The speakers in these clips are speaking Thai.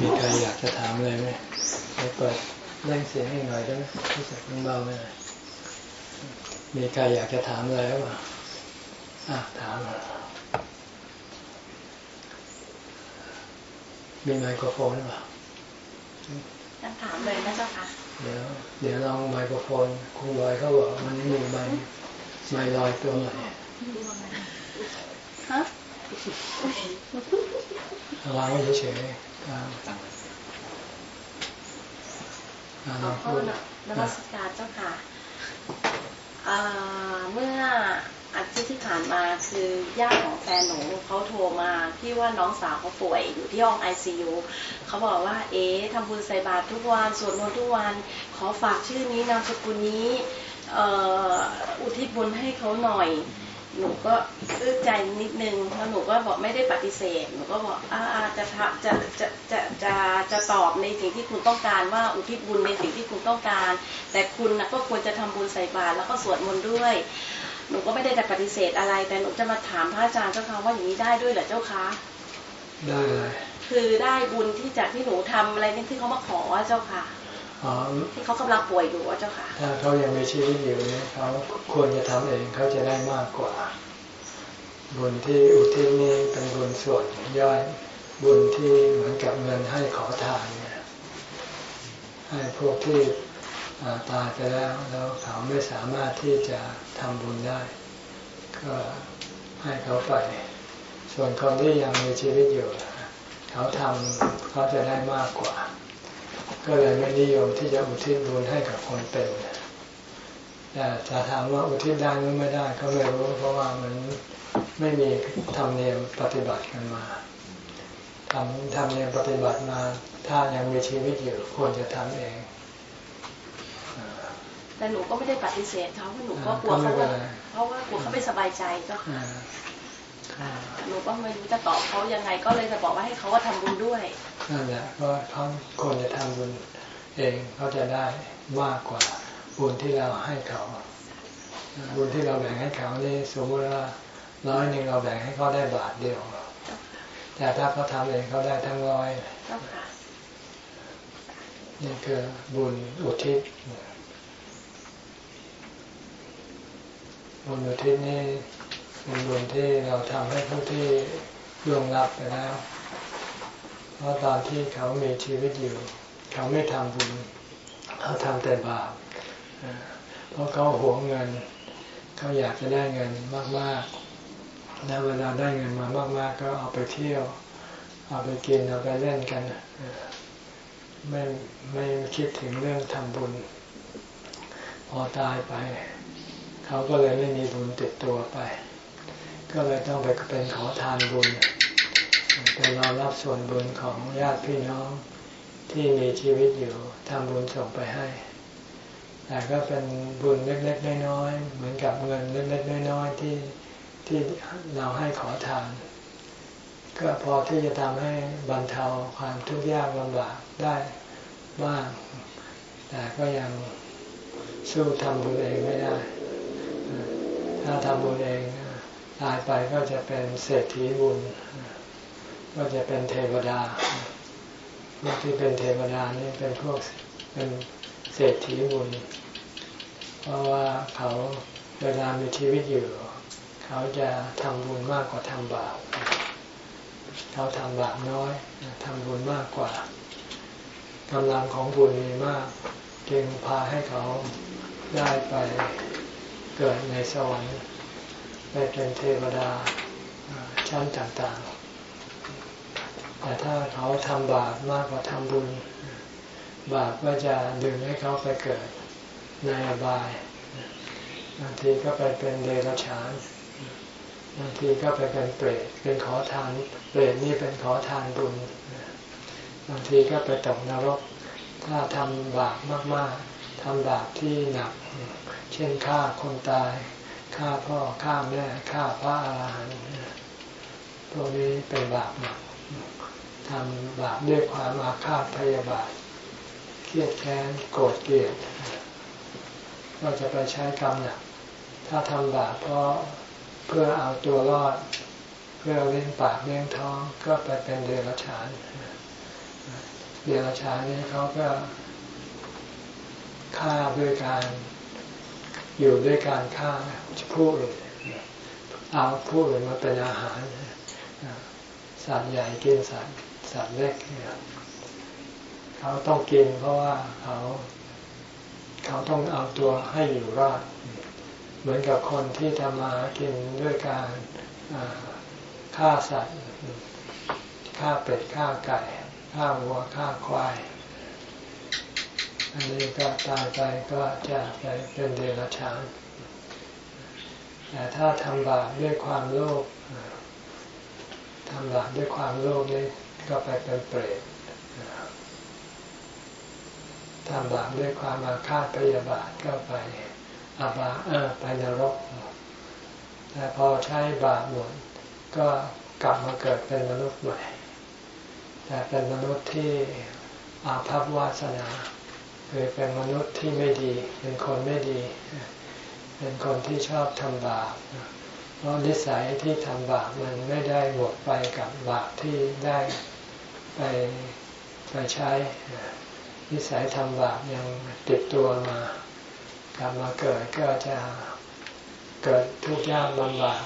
มีใครอยากจะถามอะไรไหมไปเปิดเร่งเสียงให้หน่อยได้ไหมรู้สึกมันเบาไหมมีใครอยากจะถามอะไรหรือเปล่าอะถามมีไมโครโฟนหรือเปล่าจะถามเลยนะเจ้าค่ะ เดี๋ยว เดี๋ยวลองไมโครโฟนครูลอยเขาบอกมันมีไมค์ไมค์ลอยตัวใหม่ฮะ วางไว้เฉยๆอ่าอ่าลขอองโทพูดษนะนมัสการเจ้าค่ะเมื่ออาทิตย์ที่ผ่านมาคือญาติของแฟนหนูเขาโทรมาที่ว่าน้องสาวเขาป่วยอยู่ที่ห้องไอซียูเขาบอกว่า เอ๊ะทำบุญใส่บาตรทุกวันสวดมนต์ทุกวัน ขอฝากชื่อนี้นามสกุลนี้อุทิศบุญให้เขาหน่อย หนูก็อึ้ใจนิดนึงแล้วหนูก็บอกไม่ได้ปฏิเสธ หนูก็บอกอ่าอ่าจะทำจะจะจะจะจะตอบในสิ่งที่คุณต้องการว่าอุทิศบุญในสิ่งที่คุณต้องการ แต่คุณนะก็ควรจะทำบุญใส่บาตรแล้วก็สวดมนต์ด้วย หนูก็ไม่ได้จะปฏิเสธอะไร แต่หนูจะมาถามพระอาจารย์เจ้าค่ะว่าอย่างนี้ได้ด้วยเหรอเจ้าคะได้เลยคือได้บุญที่จากที่หนูทำอะไรนี่ที่เขามาขอว่าเจ้าค่ะอ๋อ ที่เขากำลังป่วยอยู่ว่าเจ้าค่ะ ถ้าเขายังมีชีวิตอยู่เนี่ยเขาควรจะทำเองเขาจะได้มากกว่า บุญที่อุทิศนี้เป็นบุญส่วนย่อยบุญที่เหมือนกับเงินให้ขอทานเนี่ยให้พวกที่อ่าตายไปแล้วแล้วเขาไม่สามารถที่จะทำบุญได้ ก็ให้เขาไป ส่วนคนที่ยังมีชีวิตอยู่ เขาทำเขาจะได้มากกว่า ก็เลยไม่นิยมที่จะอุทิศบุญให้กับคนเป็นแต่จะถามว่าอุทิศได้หรือไม่ได้ก็ไม่รู้ เพราะว่ามันไม่มีธรรมเนียมปฏิบัติกันมาทำธรรมเนียมปฏิบัติมา ถ้ายังมีชีวิตอยู่ควรจะทำเองแต่หนูก็ไม่ได้ปฏิเสธเขาเพราะหนูก็กลัวก็ไม่เขาเป็นว่าไรเพราะว่ากลัวเขาไม่สบายใจเจ้าค่ะอ่า หนูก็ไม่รู้จะตอบเขายังไง ก็เลยจะบอกว่าให้เขาว่าทำบุญด้วยนั่นแหละก็เขาควรจะทำบุญเองเขาจะได้มากกว่าบุญที่เราให้เขา บุญที่เราแบ่งให้เขานี่สมมติว่าร้อยหนึ่งเราแบ่งให้เขาได้บาทเดียวแต่ถ้าเขาทำเองเขาได้ทั้งร้อยนี่คือบุญอุทิศบุญอุทิศนี่ เป็นบุญที่เราทำให้ผู้ที่ล่วงลับไปแล้ว เพราะตอนที่เขามีชีวิตอยู่ เขาไม่ทำบุญเขาทำแต่บาปเพราะเขาหวงเงิน เขาอยากจะได้เงินมากๆแล้วเวลาได้เงินมามาก ๆ ก็เอาไปเที่ยว เอาไปกินเอาไปเล่นกันไม่ไม่คิดถึงเรื่องทำบุญ พอตายไป เขาก็เลยไม่มีบุญติดตัวไป ก็เลยต้องไปเป็นขอทานบุญเป็นรอรับส่วนบุญของญาติพี่น้องที่มีชีวิตอยู่ทำบุญส่งไปให้ แต่ก็เป็นบุญเล็กๆน้อยๆเหมือนกับเงินเล็กๆน้อยๆที่ที่เราให้ขอทาน ก็พอที่จะทำให้บรรเทาความทุกข์ยากลำบากได้บ้าง แต่ก็ยังสู้ทำบุญเองไม่ได้ ถ้าทำบุญเอง ตายไปก็จะเป็นเศรษฐีบุญ ก็จะเป็นเทวดาพวกที่เป็นเทวดานี่เป็นพวกเป็นเศรษฐีบุญ เพราะว่าเขาเวลามีชีวิตอยู่ เขาจะทำบุญมากกว่าทำบาปเขาทำบาปน้อยทำบุญมากกว่ากำลังของบุญมีมาก จึงพาให้เขาได้ไปเกิดในสวรรค์ เป็นเทวดาชั้นต่างๆ แต่ถ้าเขาทำบาปมากกว่าทำบุญ บาปก็จะดึงให้เขาไปเกิดในอบายบางทีก็ไปเป็นเดรัจฉานบางทีก็ไปเป็นเปรตเป็นขอทานเปรตนี่เป็นขอทานบุญบางทีก็ไปตกนรก ถ้าทำบาปมากๆทำบาปที่หนัก เช่นฆ่าคนตาย ฆ่าพ่อฆ่าแม่ฆ่าพระอาหารหันต์พวกนี้เป็นบาปหนักทำบาปด้วยความอาฆาตพยาบาท เครียดแค้นโกรธเกลียดก็จะไปใช้กรรมหนักถ้าทำบาปเพราะเพื่อเอาตัวรอด เพื่อเลี้ยงปากเลี้ยงท้องก็ไปเป็นเดรัจฉานเดรัจฉานนี่เขาก็ฆ่าด้วยการ อยู่ด้วยการฆ่าผู้อื่นเอาผู้อื่นมาเป็นอาหารสัตว์ใหญ่กินสัตว์สัตว์เล็กเนี่ยเขาต้องกินเพราะว่าเขา เขาต้องเอาตัวให้อยู่รอดเหมือนกับคนที่ทำมากินด้วยการฆ่าสัตว์ฆ่าเป็ดฆ่าไก่ฆ่าวัวฆ่าควาย อันนี้ก็ตายไปก็จะไปเป็นเดรัจฉานแต่ถ้าทำบาปด้วยความโลภทำบาปด้วยความโลภนี่ก็ไปเป็นเปรตทำบาปด้วยความอาฆาตพยาบาทก็ไปอาบาเออไปนรก แต่พอใช้บาปหมดก็กลับมาเกิดเป็นมนุษย์ใหม่ แต่เป็นมนุษย์ที่อาภัพวาสนา คือเป็นมนุษย์ที่ไม่ดี เป็นคนไม่ดี เป็นคนที่ชอบทำบาปเพราะนิสัยที่ทำบาปมันไม่ได้หมดไปกับบาปที่ได้ไปไปใช้ นิสัยทำบาปยังติดตัวมากลับมาเกิดก็จะเกิดทุกข์ยากลำบาก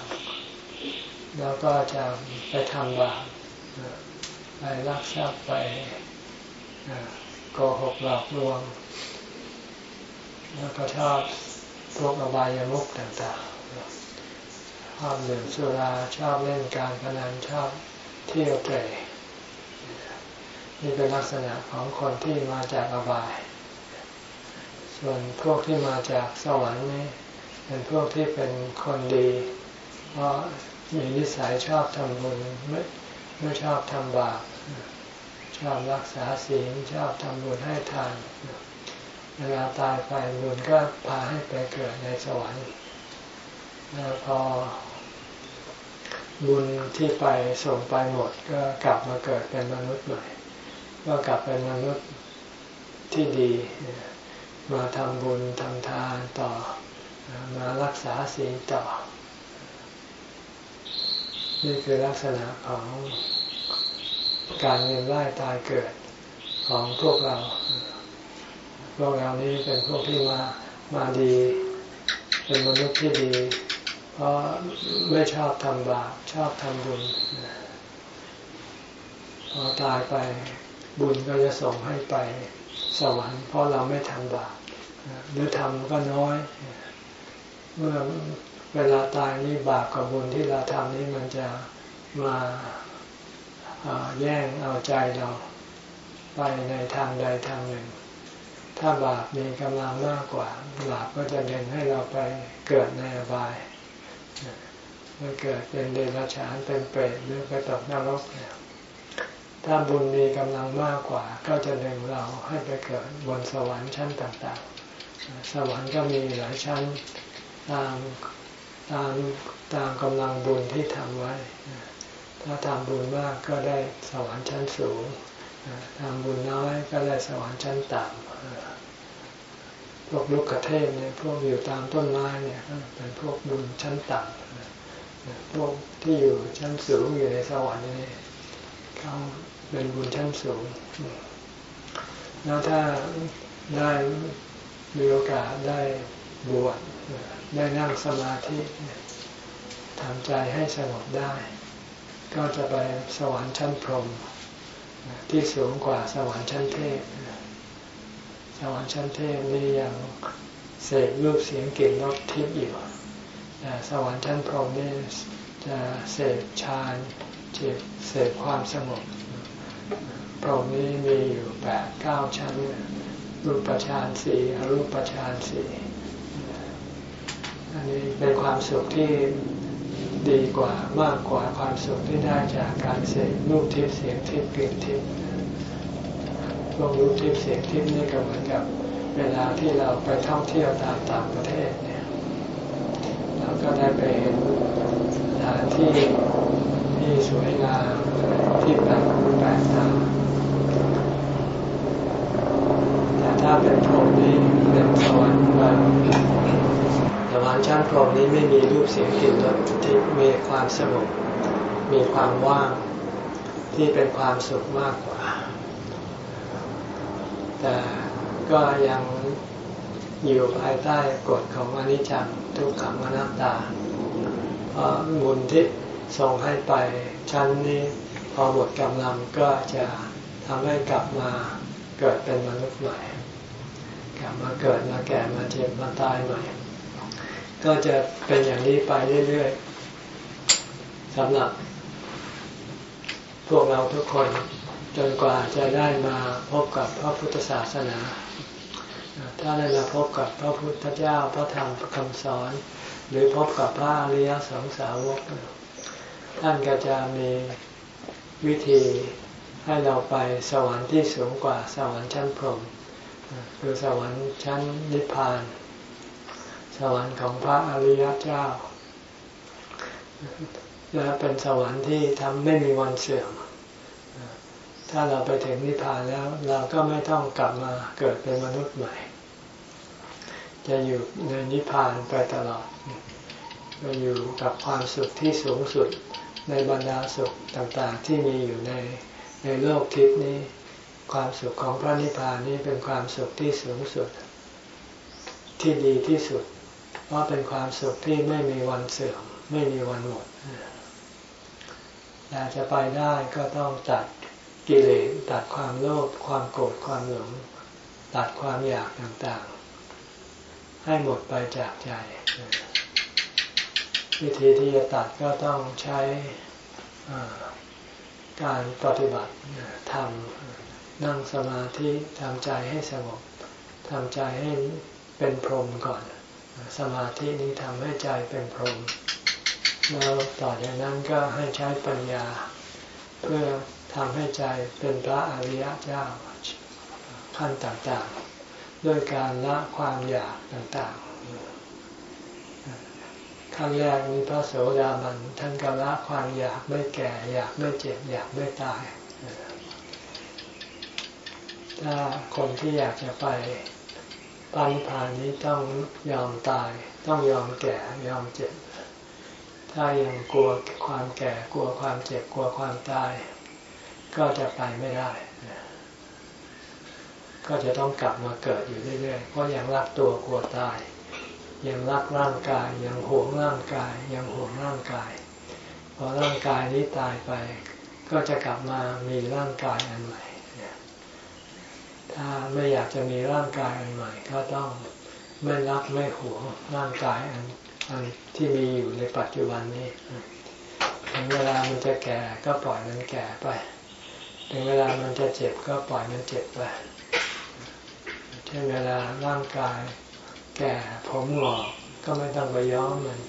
แล้วก็จะไปทำบาปไปรักทรัพย์ไป โกหกหลอกลวง แล้วก็ชอบพวกอบายามุขต่างๆชอบดื่มสุราชอบเล่นการพนันชอบเที่ยวเตะนี่เป็นลักษณะของคนที่มาจากอบาย ส่วนพวกที่มาจากสวรรค์นี่เป็นพวกที่เป็นคนดีเพราะมีนิสัยชอบทำบุญไม่ไม่ชอบทำบาป ชอบรักษาศีลชอบทำบุญให้ทานเวลาตายไปบุญก็พาให้ไปเกิดในสวรรค์แล้วพอบุญที่ไปส่งไปหมดก็กลับมาเกิดเป็นมนุษย์ใหม่ก็กลับเป็นมนุษย์ที่ดี มาทำบุญทำทานต่อ มารักษาศีลต่อ นี่คือลักษณะของ การเวียนว่ายตายเกิดของพวกเรา พวกเรานี้เป็นพวกที่มามาดี เป็นมนุษย์ที่ดี เพราะไม่ชอบทำบาปชอบทำบุญ พอตายไปบุญก็จะส่งให้ไปสวรรค์เพราะเราไม่ทำบาปหรือทำก็น้อย เมื่อเวลาตายนี่บาปกับบุญที่เราทำนี่มันจะมา แย่งเอาใจเราไปในทางใดทางหนึ่ง ถ้าบาปมีกำลังมากกว่า บาปก็จะเดินให้เราไปเกิดในอบายไปเกิดเป็นเดรัจฉานเป็นเปรตหรือไปตกนรกเนี่ยถ้าบุญมีกำลังมากกว่า ก็จะดึงเราให้ไปเกิดบนสวรรค์ชั้นต่างๆ สวรรค์ก็มีหลายชั้นตามตามตามกำลังบุญที่ทำไว้ ถ้าทำบุญมากก็ได้สวรรค์ชั้นสูงทำบุญน้อยก็ได้สวรรค์ชั้นต่ำพวกลูกกระเทศเนี่ยพวกอยู่ตามต้นไม้เนี่ยเป็นพวกบุญชั้นต่ำพวกที่อยู่ชั้นสูงอยู่ในสวรรค์นี่เขาเป็นบุญชั้นสูงแล้วถ้าได้มีโอกาสได้บวชได้นั่งสมาธิทำใจให้สงบได้ ก็จะไปสวรรค์ชั้นพรหมที่สูงกว่าสวรรค์ชั้นเทพ สวรรค์ชั้นเทพนี่ยังเสกรูปเสียงกลิ่นรสทิพย์อยู่แต่สวรรค์ชั้นพรหมนี่จะเสกฌานเสกความสงบพรหมนี้มีอยู่แปดเก้าชั้น รูปฌานสี่อรูปฌานสี่อันนี้เป็นความสุขที่ ดีกว่ามากกว่าความสุขที่ได้จากการเสกรูปทิพย์เสียงทิพย์กลิ่นทิพย์พวกรูปทิพย์เสียงทิพย์นี่ก็เหมือนกับเวลาที่เราไปท่องเที่ยวตามต่างประเทศเนี่ยเราก็ได้ไปเห็นสถานที่ที่สวยงามที่แปลกแปลกตาแต่ถ้าเป็นพรหมนี้เป็นสวรรค์ สวรรค์ชั้นพรหมนี้ไม่มีรูปเสียงกลิ่นรสที่มีความสงบมีความว่างที่เป็นความสุขมากกว่า แต่ก็ยังอยู่ภายใต้กฎของอนิจจังทุกขังอนัตตาเพราะบุญที่ส่งให้ไปชั้นนี้พอหมดกำลังก็จะทำให้กลับมาเกิดเป็นมนุษย์ใหม่ กลับมาเกิดมาแก่มาเจ็บมาตายใหม่ ก็จะเป็นอย่างนี้ไปเรื่อยๆสำหรับ พวกเราทุกคนจนกว่าจะได้มาพบกับพระพุทธศาสนา ถ้าได้มาพบกับพระพุทธเจ้าพระธรรมคำสอน หรือพบกับพระอริยสงสาวก ท่านก็จะมีวิธีให้เราไปสวรรค์ที่สูงกว่าสวรรค์ชั้นพรหมคือสวรรค์ชั้นนิพพาน สวรรค์ของพระอริยเจ้า และเป็นสวรรค์ที่ทำไม่มีวันเสื่อม ถ้าเราไปถึงนิพพานแล้ว เราก็ไม่ต้องกลับมาเกิดเป็นมนุษย์ใหม่ จะอยู่ในนิพพานไปตลอดจะอยู่กับความสุขที่สูงสุดในบรรดาสุขต่างๆที่มีอยู่ในในโลกทิพนี้ ความสุขของพระนิพพานนี้เป็นความสุขที่สูงสุด ที่ดีที่สุด เพราะเป็นความสุขที่ไม่มีวันเสื่อม ไม่มีวันหมดอยากจะไปได้ก็ต้องตัดกิเลสตัดความโลภความโกรธความหลงตัดความอยากต่างๆ ให้หมดไปจากใจ วิธีที่จะตัดก็ต้องใช้การปฏิบัติทำนั่งสมาธิทำใจให้สงบทำใจให้เป็นพรหมก่อน สมาธินี้ทำให้ใจเป็นพรหมแล้วต่อจากนั้นก็ให้ใช้ปัญญา เพื่อทำให้ใจเป็นพระอริยเจ้าขั้นต่างๆ ด้วยการละความอยากต่างๆ ขั้นแรกนี้พระโสดาบันท่านก็ละความอยากไม่แก่ อยากไม่เจ็บ อยากไม่ตาย ถ้าคนที่อยากจะไป ปานิพานนี้ต้องยอมตาย ต้องยอมแก่ยอมเจ็บ ถ้ายังกลัวความแก่กลัวความเจ็บกลัวความตาย ก็จะไปไม่ได้ ก็จะต้องกลับมาเกิดอยู่เรื่อยๆเพราะยังรักตัวกลัวตาย ยังรักร่างกาย ยังหวงร่างกาย ยังหวงร่างกาย พอร่างกายนี้ตายไป ก็จะกลับมามีร่างกายอันใหม่ ถ้าไม่อยากจะมีร่างกายอันใหม่ ก็ต้องไม่รักไม่หวงร่างกายอันอันที่มีอยู่ในปัจจุบันนี้ถึงเวลามันจะแก่ก็ปล่อยมันแก่ไป ถึงเวลามันจะเจ็บก็ปล่อยมันเจ็บไปเช่นเวลาร่างกาย แก่ผมหงอกก็ไม่ต้องไปย้อมมัน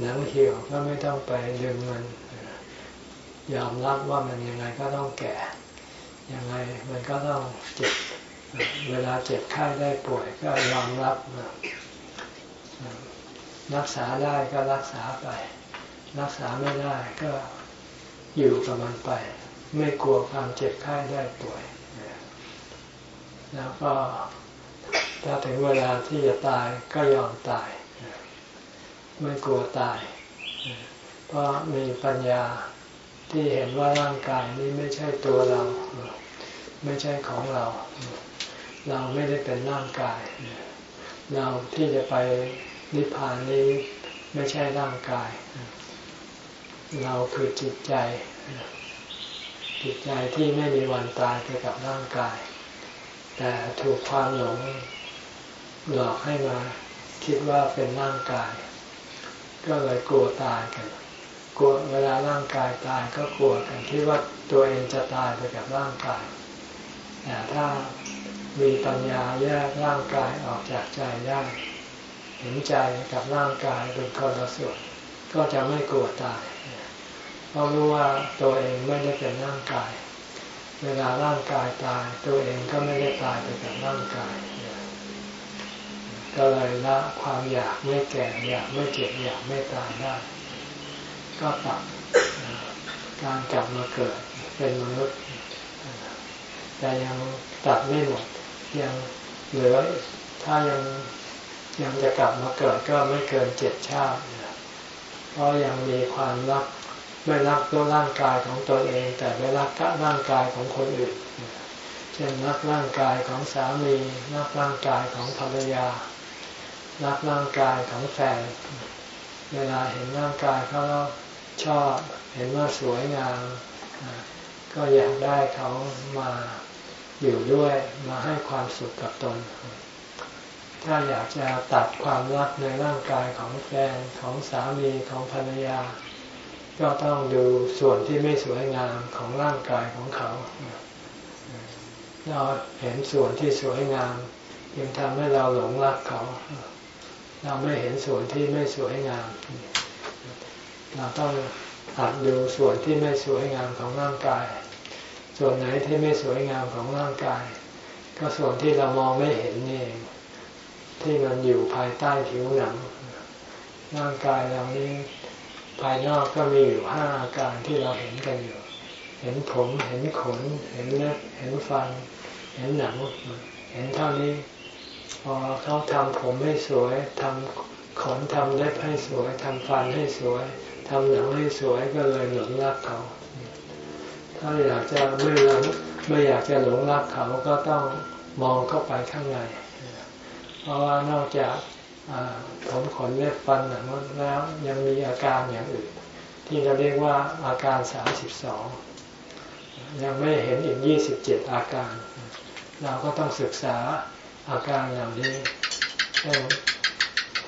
หนังเหี่ยวก็ไม่ต้องไปดึงมัน ยอมรับว่ามันยังไงก็ต้องแก่ ยังไงมันก็ต้องเจ็บ เวลาเจ็บไข้ได้ป่วยก็ยอมรับ รักษาได้ก็รักษาไป รักษาไม่ได้ก็อยู่กับมันไป ไม่กลัวความเจ็บไข้ได้ป่วย แล้วก็ถ้าถึงเวลาที่จะตายก็ยอมตาย ไม่กลัวตาย เพราะมีปัญญา ที่เห็นว่าร่างกายนี้ไม่ใช่ตัวเรา ไม่ใช่ของเรา เราไม่ได้เป็นร่างกาย เราที่จะไปนิพพานนี้ไม่ใช่ร่างกาย เราคือจิตใจ จิตใจที่ไม่มีวันตายไปกับร่างกาย แต่ถูกความหลงหลอกให้มาคิดว่าเป็นร่างกาย ก็เลยกลัวตายกัน กลัวเวลาร่างกายตายก็กลัวกันคิดว่าตัวเองจะตายไปกับร่างกายแต่ถ้ามีปัญญาแยกร่างกายออกจากใจได้เห็นใจกับร่างกายเป็นคนละส่วนก็จะไม่กลัวตายเพราะรู้ว่าตัวเองไม่ได้เป็นร่างกาย เวลาร่างกายตาย ตัวเองก็ไม่ได้ตายไปกับร่างกาย ก็เลยละความอยากไม่แก่อยากไม่เจ็บอยากไม่ตายได้ ก็ตัดการกลับมาเกิดเป็นมนุษย์ แต่ยังตัดไม่หมดยังเหลือถ้ายังยังจะกลับมาเกิดก็ไม่เกินเจ็ดชาติเพราะยังมีความรักไม่รักตัวร่างกายของตัวเอง แต่ไม่รักร่างกายของคนอื่นเช่นรักร่างกายของสามีรักร่างกายของภรรยารักร่างกายของแฟนเวลาเห็นร่างกายเขาแล้ว ชอบเห็นว่าสวยงามก็อยากได้เขามาอยู่ด้วยมาให้ความสุขกับตน ถ้าอยากจะตัดความรักในร่างกายของแฟนของสามีของภรรยา ก็ต้องดูส่วนที่ไม่สวยงามของร่างกายของเขา เราเห็นส่วนที่สวยงามยังทำให้เราหลงรักเขา เราไม่เห็นส่วนที่ไม่สวยงามเเราต้องหัดดูส่วนที่ไม่สวยงามของร่างกาย ส่วนไหนที่ไม่สวยงามของร่างกาย ก็ส่วนที่เรามองไม่เห็นนี่เองที่มันอยู่ภายใต้ผิวหนัง ร่างกายเรานี้ภายนอกก็มีอยู่ห้าอาการที่เราเห็นกันอยู่ เห็นผม เห็นขน เห็นเล็บ เห็นฟัน เห็นหนัง เห็นเท่านี้ พอเขาทำผมให้สวย ทำขนทำเล็บให้สวย ทำฟันให้สวย ทำหนังให้สวยก็เลยหลงรักเขา ถ้าอยากจะไม่หลงไม่อยากจะหลงรักเขาก็ต้องมองเข้าไปข้างใน เพราะว่านอกจากผมขนเล็บฟันหนังแล้วยังมีอาการอย่างอื่น ที่เราเรียกว่าอาการสามสิบสองยังไม่เห็นอีกยี่สิบเจ็ดอาการ เราก็ต้องศึกษาอาการเหล่านี้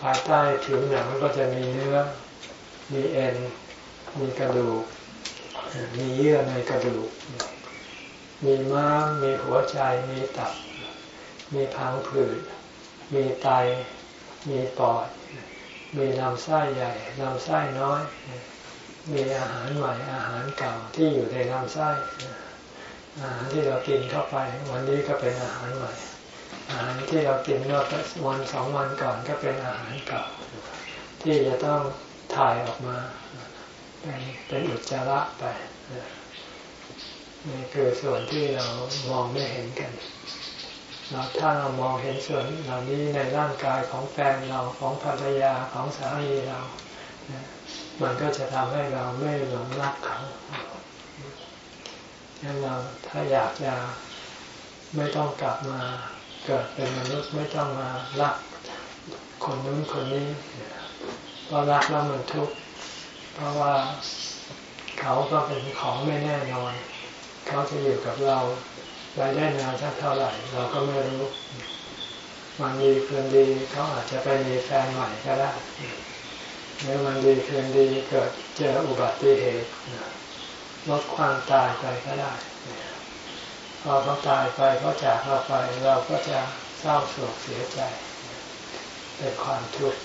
ภายใต้ผิวหนังก็จะมีเนื้อ มีเอ็น มีกระดูก มีเยื่อในกระดูก มีม้าม มีหัวใจ มีตับ มีพังผืด มีไต มีปอด มีลำไส้ใหญ่ ลำไส้น้อย มีอาหารใหม่ อาหารเก่าที่อยู่ในลำไส้ อาหารที่เรากินเข้าไป วันนี้ก็เป็นอาหารใหม่ อาหารที่เรากินเมื่อวันสองวันก่อนก็เป็นอาหารเก่าที่จะต้อง ถ่ายออกมาเป็นเป็นอุจจาระไปนี่คือส่วนที่เรามองไม่เห็นกันเราถ้าเรามองเห็นส่วนเหล่านี้ในร่างกายของแฟนเราของภรรยาของสามีเรามันก็จะทำให้เราไม่หลงรักเขาดังนั้นเราถ้าอยากจะไม่ต้องกลับมาเกิดเป็นมนุษย์ไม่ต้องมารักคนนู้นคนนี้ เพราะรักแล้วมันทุกข์เพราะว่าเขาก็เป็นของไม่แน่นอน เขาจะอยู่กับเราไปได้นานสักเท่าไหร่ เราก็ไม่รู้วันดีคืนดีเขาอาจจะไปมีแฟนใหม่ก็ได้หรือวันดีคืนดีเกิดเจออุบัติเหตุลดความตายไปก็ได้พอเขาตายไปเขาจากเราไปเราก็จะเศร้าโศกเสียใจเป็นความทุกข์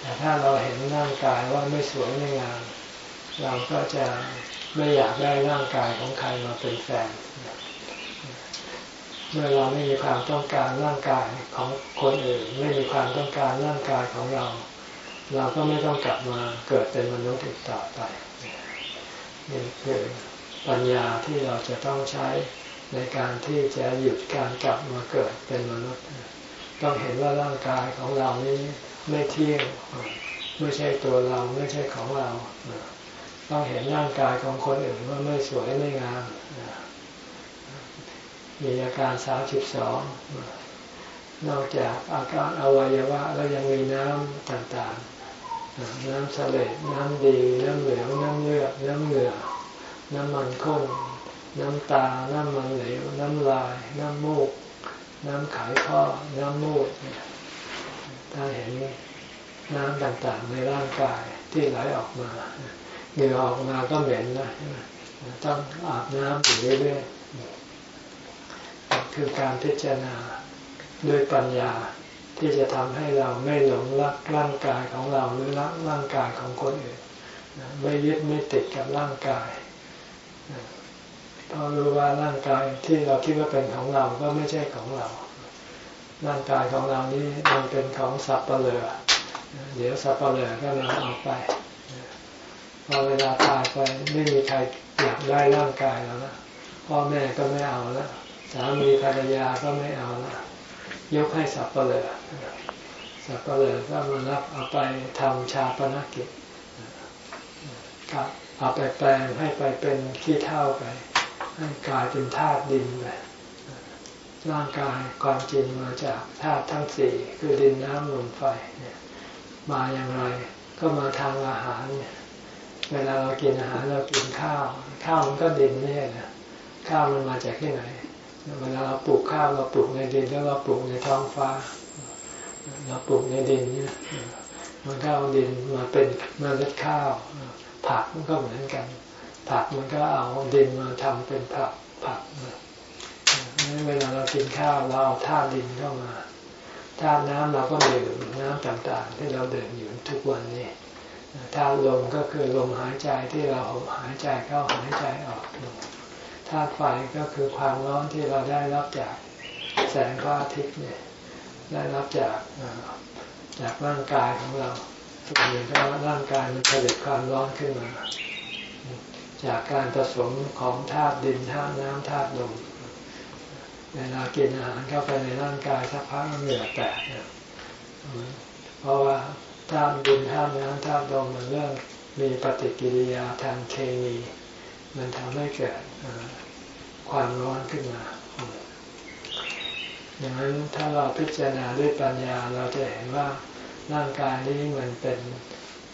แต่ถ้าเราเห็นร่างกายว่าไม่สวยไม่งาม เราก็จะไม่อยากได้ร่างกายของใครมาเป็นแฟน เมื่อเราไม่มีความต้องการร่างกายของคนอื่น ไม่มีความต้องการร่างกายของเรา เราก็ไม่ต้องกลับมาเกิดเป็นมนุษย์อีกต่อไปนี่คือปัญญาที่เราจะต้องใช้ในการที่จะหยุดการกลับมาเกิดเป็นมนุษย์ ต้องเห็นว่าร่างกายของเรานี้ ไม่เที่ยงไม่ใช่ตัวเราไม่ใช่ของเรา ต้องเห็นร่างกายของคนอื่นว่าไม่สวยไม่งามมีอาการสามสิบสองนอกจากอาการอวัยวะแล้วยังมีน้ำต่างๆ น้ำเสลดน้ำดี น้ำเหลวน้ำเลือด น้ำเหงื่อ น้ำมันข้น น้ำตา น้ำมันเหลว น้ำลาย น้ำมูก น้ำไขข้อ น้ำมูด ถ้าเห็นน้ำต่างๆในร่างกายที่ไหลออกมาเหงื่อออกมาก็เหม็นนะต้องอาบน้ำอยู่เรื่อยๆคือการพิจารณาด้วยปัญญาที่จะทำให้เราไม่หลงรักร่างกายของเราหรือรักร่างกายของคนอื่นไม่ยึดไม่ติดกับร่างกายเพราะรู้ว่าร่างกายที่เราคิดว่าเป็นของเราก็ไม่ใช่ของเรา ร่างกายของเรานี้มันเป็นของสัตว์ปะเลือเดี๋ยวสัตว์ปะเลือก็นำออกไปพอเวลาตายไปไม่มีใครอยากได้ร่างกายแล้วนะพ่อแม่ก็ไม่เอาแล้วสามีภรรยาก็ไม่เอาแล้วยกให้สัตว์ปะเลือสัตว์ปะเลือก็มารับเอาไปทำชาปนกิจเอาไปแปลงให้ไปเป็นขี้เท่าไปให้กลายเป็นธาตุดินไป ร่างกายความจริงมาจากธาตุทั้งสี่คือดินน้ำลมไฟเนี่ยมาอย่างไรก็มาทางอาหารเนี่ยเวลาเรากินอาหารเรากินข้าว ข้าวมันก็ดินไม่ใช่ะข้าวมันมาจากที่ไหน เวลาเราปลูกข้าวเราปลูกในดินแล้วเราปลูกในท้องฟ้า เราปลูกในดินเนี่ยมันก็เอาดินมาเป็นเมล็ดข้าว ผักมันก็เหมือนกัน ผักมันก็เอาดินมาทำเป็นผักผัก เวลาเรากินข้าวเราเอาธาตุดินเข้ามาธาตุน้ำเราก็ดื่มน้ำต่างๆ ที่เราดื่มอยู่ทุกวันนี้ธาตุลมก็คือลมหายใจที่เราหายใจเข้าหายใจออกธาตุไฟก็คือความร้อนที่เราได้รับจากแสงพระอาทิตย์เนี่ยได้รับจากจากร่างกายของเราส่วนหนึ่งก็ร่างกายมันผลิตความร้อนขึ้นมา จากการผสมของธาตุดินธาตุน้ำธาตุลม เวลากินอาหารเข้าไปในร่างกายสักพักเหงื่อแตกเนี่ยเพราะว่าธาตุดินธาตุน้ำธาตุลมมันเริ่มมีปฏิกิริยาทางเคมี มันทำให้เกิดความร้อนขึ้นมาอย่างนั้นถ้าเราพิจารณาด้วยปัญญาเราจะเห็นว่าร่างกายนี้มันเป็น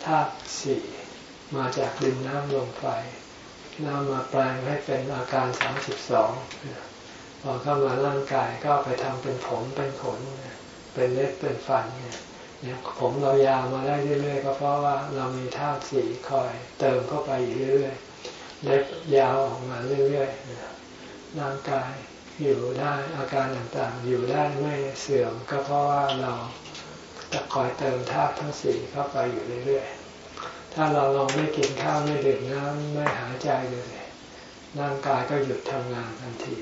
ธาตุสี่มาจากดินน้ำลมไฟนำมาแปลงให้เป็นอาการสามสิบสอง พอเข้ามาร่างกายก็ไปทำเป็นผมเป็นขน เป็นเล็บเป็นฟันเนี่ยผมเรายาวมาได้เรื่อยๆก็เพราะว่าเรามีธาตุสีคอยเติมเข้าไปอยู่เรื่อยๆเล็บยาวออกมาเรื่อยๆร่างกายอยู่ได้อาการต่างๆ อยู่ได้ไม่เสื่อมก็เพราะว่าเราจะคอยเติมธาตุทั้งสี่เข้าไปอยู่เรื่อยๆ ถ้าเราลองไม่กินข้าวไม่ดื่มน้ำไม่หายใจเลยร่างกายก็หยุดทำงานทันที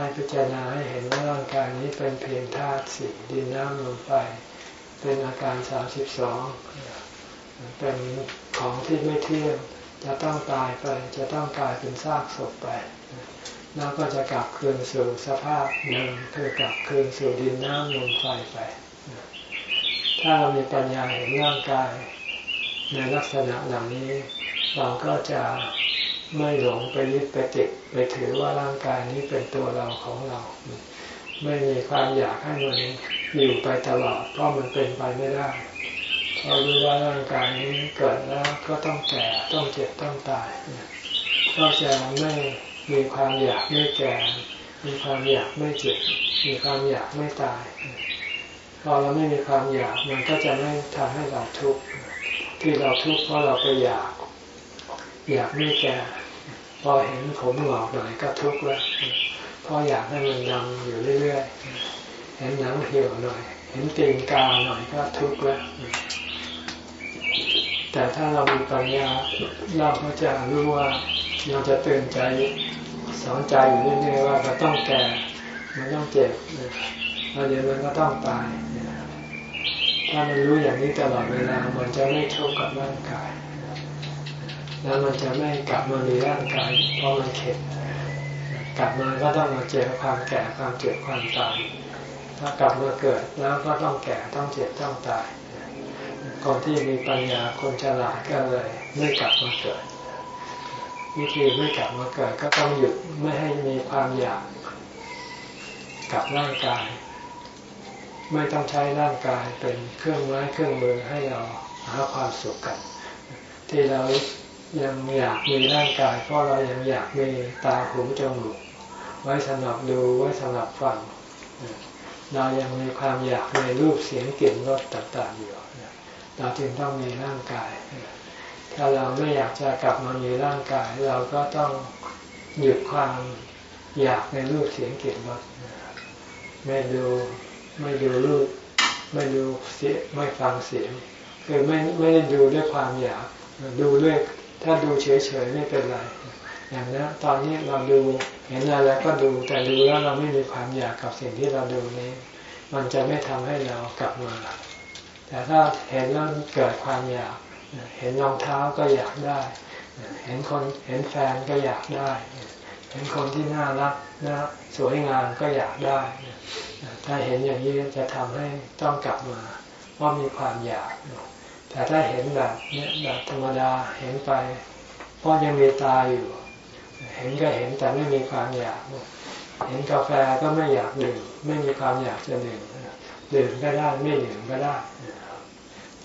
ให้พิจารณาให้เห็นว่าร่างกายนี้เป็นเพียงธาตุสี่ดินน้ำลมไฟเป็นอาการสามสิบสองเป็นของที่ไม่เที่ยงจะต้องตายไป จะต้องกลายเป็นซากศพไปแล้วก็จะกลับคืนสู่สภาพเดิมคือกลับคืนสู่ดินน้ำลมไฟไป ถ้าเรามีปัญญาเห็นร่างกายในลักษณะเหล่านี้ เราก็จะ ไม่หลงไปยึดไปติดไปถือว่าร่างกายนี้เป็นตัวเราของเรา ไม่มีความอยากให้มันอยู่ไปตลอดเพราะมันเป็นไปไม่ได้เพราะรู้ว่าร่างกายนี้เกิดแล้วก็ต้องแก่ต้องเจ็บต้องตายก็จะไม่มีความอยากไม่แก่ มีความอยากไม่เจ็บ มีความอยากไม่ตาย พอเราไม่มีความอยากมันก็จะไม่ทำให้เราทุกข์ที่เราทุกข์เพราะเราไปอยาก อยากไม่แก่พอเห็นผมหงอกหน่อยก็ทุกข์แล้วพราะอยากให้มันดำอยู่เรื่อยๆ เห็นหนังเหี่ยวหน่อย เห็นตีนกาหน่อยก็ทุกข์แล้วแต่ถ้าเรามีปัญญาเราก็จะรู้ว่าเราจะเตือนใจสอนใจอยู่เรื่อยๆว่าเราต้องแก่ มันต้องเจ็บแล้วเดี๋ยวมันก็ต้องตายถ้ามันรู้อย่างนี้ตลอดเวลา มันจะไม่ทุกข์กับร่างกาย แล้วมันจะไม่กลับมามีร่างกายเพราะมันเข็ดกลับมาก็ต้องมาเจอความแก่ความเจ็บความตายถ้ากลับมาเกิดแล้วก็ต้องแก่ต้องเจ็บต้องตายคนที่มีปัญญาคนฉลาดก็เลยไม่กลับมาเกิดวิธีไม่กลับมาเกิดก็ต้องหยุดไม่ให้มีความอยากกับร่างกาย ไม่ต้องใช้ร่างกายเป็นเครื่องไม้เครื่องมือให้เราหาความสุขกัน ที่เรา ยังอยากมีร่างกาย เพราะเรายังอยากมีตาหูจมูกไว้สำหรับดูไว้สำหรับฟังเรายังมีความอยากในรูปเสียงกลิ่นรสต่างๆอยู่เราจึงต้องมีร่างกาย ถ้าเราไม่อยากจะกลับมามีร่างกาย เราก็ต้องหยุดความอยากในรูปเสียงกลิ่นรสไม่ดูไม่ดูรูปไม่ดูเสียงไม่ฟังเสียงคือไม่ไม่ได้ดูด้วยความอยากดูด้วย ถ้าดูเฉยๆไม่เป็นไร อย่างนี้ตอนนี้เราดูเห็นอะไรแล้วก็ดูแต่ดูแล้วเราไม่มีความอยากกับสิ่งที่เราดูนี้ มันจะไม่ทำให้เรากลับมาแต่ถ้าเห็นแล้วเกิดความอยาก เห็นรองเท้าก็อยากได้ เห็นคนเห็นแฟนก็อยากได้ เห็นคนที่น่ารักน่าสวยงามก็อยากได้ ถ้าเห็นอย่างนี้จะทำให้ต้องกลับมาเพราะมีความอยาก แต่ถ้าเห็นแบบนี้แบบธรรมดาเห็นไปเพราะยังมีตาอยู่ เห็นก็เห็นแต่ไม่มีความอยาก เห็นกาแฟก็ไม่อยากดื่มไม่มีความอยากจะดื่มดื่มก็ได้ไม่ดื่มก็ได้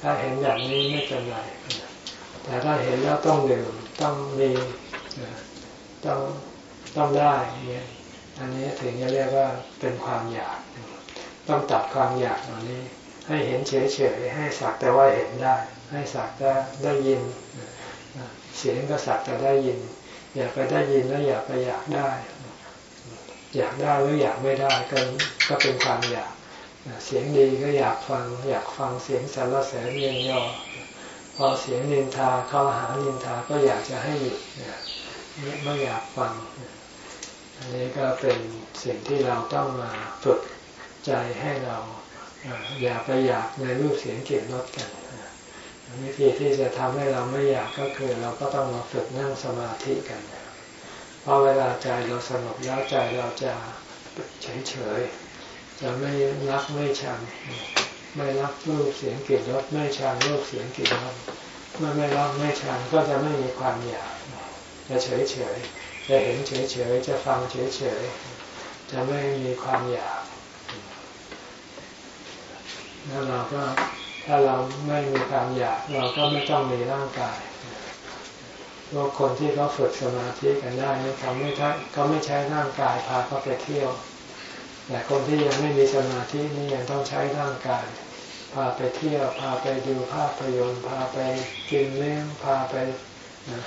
ถ้าเห็นอย่างนี้ไม่เป็นไร แต่ถ้าเห็นแล้วต้องดื่มต้องมีต้องต้องได้เนี่ยอันนี้ถึงจะเรียกว่าเป็นความอยาก ต้องตัดความอยากเหล่านี้ ให้เห็นเฉยๆให้สักแต่ว่าเห็นได้ ให้สักแต่ได้ยิน เสียงก็สักแต่ได้ยิน อย่าไปได้ยินแล้วอย่าไปอยากได้ อยากได้หรืออยากไม่ได้ก็ก็เป็นความอยาก เสียงดีก็อยากฟัง อยากฟังเสียงสรรเสริญเยียงยอพอเสียงนินทาเข้าหานินทาก็อยากจะให้หยุดไม่อยากฟัง อันนี้ก็เป็นสิ่งที่เราต้องมาฝึกใจให้เรา อย่าไปอยากในรูปเสียงเกลียดรสกันวิธีที่จะทำให้เราไม่อยากก็คือเราก็ต้องมาฝึกนั่งสมาธิกันเพราะเวลาใจเราสงบแล้วใจเราจะเฉยเฉยจะไม่รักไม่ชัง ไม่รักรูปเสียงกลิ่นรสไม่ชังรูปเสียงกลิ่นรสเมื่อไม่รักไม่ชังก็จะไม่มีความอยากจะเฉยเฉยจะเห็นเฉยเฉยจะฟังเฉยเฉยจะไม่มีความอยาก แล้วเราก็ถ้าเราไม่มีความอยาก เราก็ไม่ต้องมีร่างกายพวกคนที่เขาฝึกสมาธิกันได้นี่เขาไม่เขาไม่ใช้ร่างกายพาเขาไปเที่ยว แต่คนที่ยังไม่มีสมาธินี่ยังต้องใช้ร่างกาย พาไปเที่ยว พาไปดูภาพยนตร์ พาไปกินเลี้ยงพาไป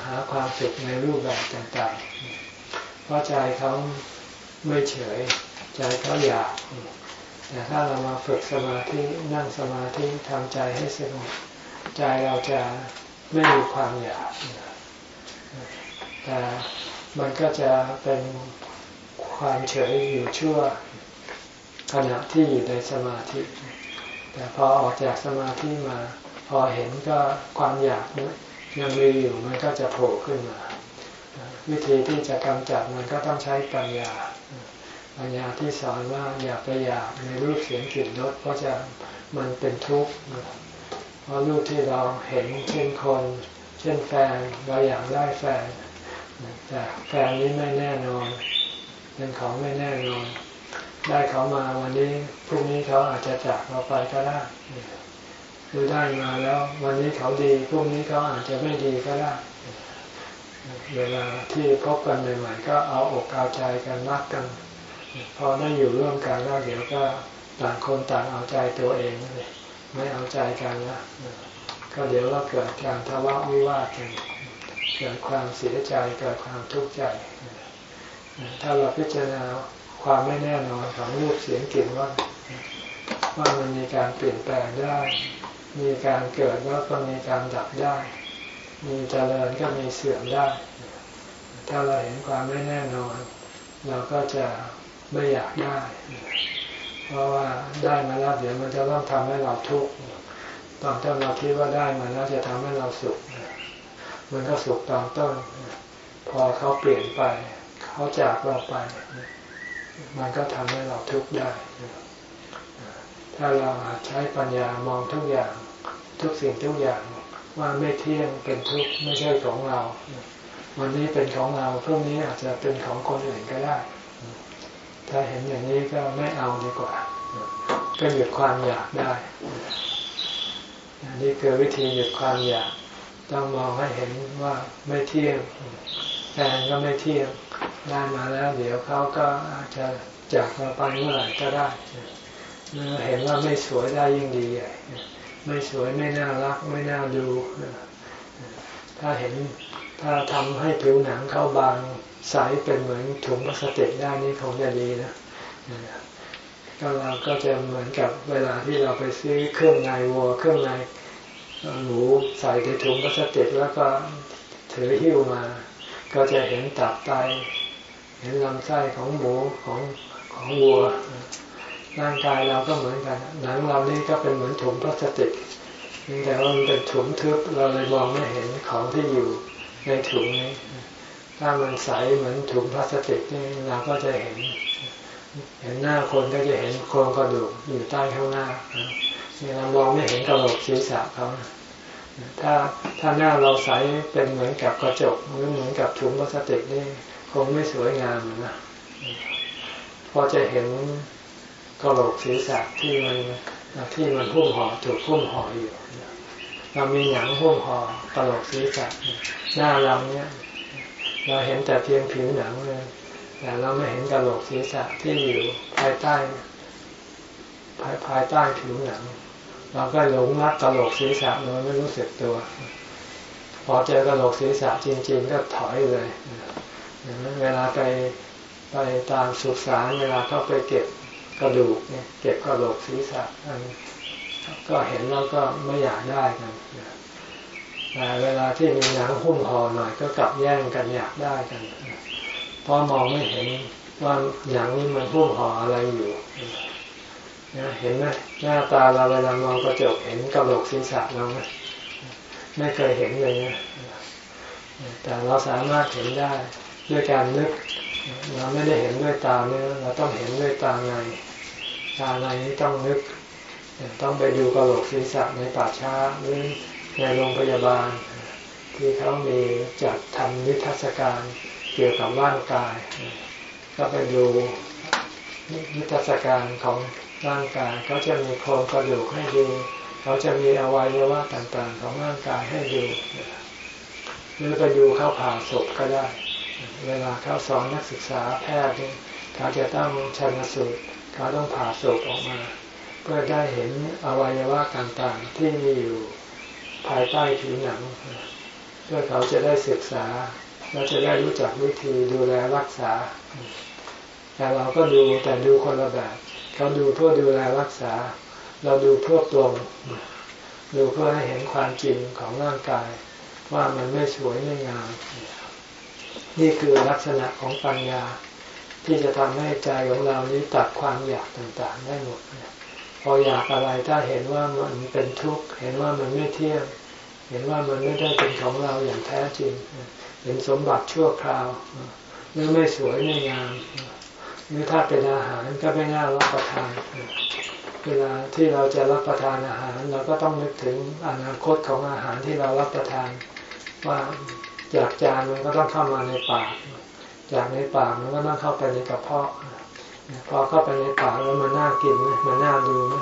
หาความสุขในรูปแบบต่างๆ เพราะใจเขาไม่เฉย ใจเขาอยาก แต่ถ้าเรามาฝึกสมาธินั่งสมาธิทำใจให้สงบใจเราจะไม่มีความอยากแต่มันก็จะเป็นความเฉยอยู่ชั่วขณะที่อยู่ในสมาธิ แต่พอออกจากสมาธิมา พอเห็นก็ความอยากยังมีอยู่มันก็จะโผล่ขึ้นมา วิธีที่จะกำจัดมันก็ต้องใช้ปัญญา ปัญญาที่สอนว่าอย่าไปอยากในรูปเสียงกลิ่นรสเพราะจะมันเป็นทุกข์เพราะรูปที่เราเห็นเช่นคน เช่นแฟนเราอยากได้แฟน แต่แฟนนี้ไม่แน่นอนเป็นของไม่แน่นอน ได้เขามาวันนี้พรุ่งนี้เขาอาจจะจากเราไปก็ได้หรือได้มาแล้ว วันนี้เขาดีพรุ่งนี้เขาอาจจะไม่ดีก็ได้เวลาที่พบกันใหม่ๆก็เอาอกเอาใจกันรักกัน พอได้อยู่ร่วมกันแล้วเดี๋ยวก็ต่างคนต่างเอาใจตัวเองเลยไม่เอาใจกันล้วก็เดี๋ยวก็เกิดการทะเลาะวิวาทกันเกิดความเสียใจเกิดความทุกข์ใจ ถ้าเราพิจารณาความไม่แน่นอนของรูปเสียงกลิ่นว่าว่ามันมีการเปลี่ยนแปลงได้ มีการเกิดแล้วก็มีการดับได้ มีเจริญก็มีเสื่อมได้ ถ้าเราเห็นความไม่แน่นอน เราก็จะ ไม่อยากได้ เพราะว่าได้มาแล้วเดี๋ยวมันจะต้องทำให้เราทุกข์ตอนที่เราคิดว่าได้มาแล้วจะทำให้เราสุข มันก็สุขตอนต้น พอเขาเปลี่ยนไป เขาจากเราไป มันก็ทำให้เราทุกข์ได้ ถ้าเราใช้ปัญญามองทุกอย่าง ทุกสิ่งทุกอย่างว่าไม่เที่ยงเป็นทุกข์ไม่ใช่ของเรา วันนี้เป็นของเราพรุ่งนี้อาจจะเป็นของคนอื่นก็ได้ ถ้าเห็นอย่างนี้ก็ไม่เอาดีกว่า ก็หยุดความอยากได้นี่คือวิธีหยุดความอยากต้องมองให้เห็นว่าไม่เที่ยงแฟนก็ไม่เที่ยงได้มาแล้ว เดี๋ยวเขาก็อาจจะจากเราไปเมื่อไหร่ก็ได้เห็นว่าไม่สวยได้ยิ่งดีใหญ่ไม่สวยไม่น่ารักไม่น่าดู ถ้าเห็นถ้าทำให้ผิวหนังเขาบาง ใสเป็นเหมือนถุงพลาสติกได้นี่คงจะดีนะก็เราก็จะเหมือนกับเวลาที่เราไปซื้อเครื่องในวัวเครื่องในหมูใส่ในถุงพลาสติกแล้วก็ถือหิ้วมา ก็จะเห็นตับไตเห็นลำไส้ของหมูของของวัวร่างกายเราก็เหมือนกันหนังเรานี่ก็เป็นเหมือนถุงพลาสติกแต่ว่ามันเป็นถุงทึบเราเลยมองไม่เห็นของที่อยู่ในถุงนี้ ถ้ามันใสเหมือนถุงพลาสติกนี่เราก็จะเห็น เห็นหน้าคนก็จะเห็นโครงกระดูกอยู่ใต้ข้างหน้านี่เรามองไม่เห็นกระโหลกศีรษะเขาถ้าถ้าหน้าเราใสเป็นเหมือนกับกระจกหรือเหมือนกับถุงพลาสติกนี่คงไม่สวยงามนะพอจะเห็นกระโหลกศีรษะที่มันที่มันหุ้มห่อถูกหุ้มห่ออยู่เรามีหนังหุ้มห่อกระโหลกศีรษะหน้าเราเนี่ย เราเห็นแต่เพียงผิวหนังเลยแต่เราไม่เห็นกระโหลกศีรษะที่อยู่ภายใต้ ภายภายใต้ผิวหนัง เราก็หลงรักกระโหลกศีรษะโดยไม่รู้สึกตัว พอเจอกระโหลกศีรษะจริง ๆ ก็ถอยเลยเวลาไปไปตามสุสานเวลาเขาไปเก็บกระดูกเนี่ยเก็บกระโหลกศีรษะก็เห็นแล้วก็ไม่อยากได้กัน แต่เวลาที่มีหนังหุ้มห่อหน่อยก็กลับแย่งกันอยากได้กันเพราะมองไม่เห็นว่าหนังนี้มันหุ้มห่ออะไรอยู่เห็นไหมหน้าตาเราเวลามองกระจกเห็นกระโหลกศีรษะเราไหมไม่เคยเห็นเลยนะแต่เราสามารถเห็นได้ด้วยการนึก เราไม่ได้เห็นด้วยตาเนื้อเราต้องเห็นด้วยตาในตาในนี้ต้องนึก ต้องไปดูกระโหลกศีรษะในป่าช้าหรือ ในโรงพยาบาล ที่เขามีจัดทำนิทรรศการเกี่ยวกับร่างกาย ก็ไปดูนิทรรศการของร่างกายเขาจะมีโครงกระดูกให้ดูเขาจะมีอวัยวะต่างๆ ของร่างกายให้ดูหรือไปดูเข้าผ่าศพก็ได้ เวลาเขาสอนนักศึกษาแพทย์เขาจะต้องชันสูตรเขาต้องผ่าศพออกมา เพื่อได้เห็นอวัยวะต่างๆที่มีอยู่ ภายใต้ผิวหนัง เพื่อเขาจะได้ศึกษาและจะได้รู้จักวิธีดูแลรักษา แต่เราก็ดูแต่ดูคนละแบบเขาดูเพื่อดูแลรักษา เราดูเพื่อตรงดูเพื่อให้เห็นความจริงของร่างกาย ว่ามันไม่สวยไม่งาม นี่คือลักษณะของปัญญาที่จะทำให้ใจของเรานี้ตัดความอยากต่างๆ ได้หมดพ ออยากอะไรถ้าเห็นว่ามันเป็นทุกข์เห็นว่ามันไม่เที่ยงเห็นว่ามันไม่ได้เป็นของเราอย่างแท้จริงเห็นสมบัติชั่วคราวหรือไม่สวยไม่งามหรือถ้าเป็นอาหารก็ไม่น่ารับประทานเวลาที่เราจะรับประทานอาหาร เราก็ต้องนึกถึงอนาคตของอาหารที่เรารับประทาน ว่าจากจานมันก็ต้องเข้ามาในปาก จากในปากมันก็ต้องเข้าไปในกระเพาะ พอเข้าไปในปากแล้วมันน่ากินไหมมันน่าดูไหม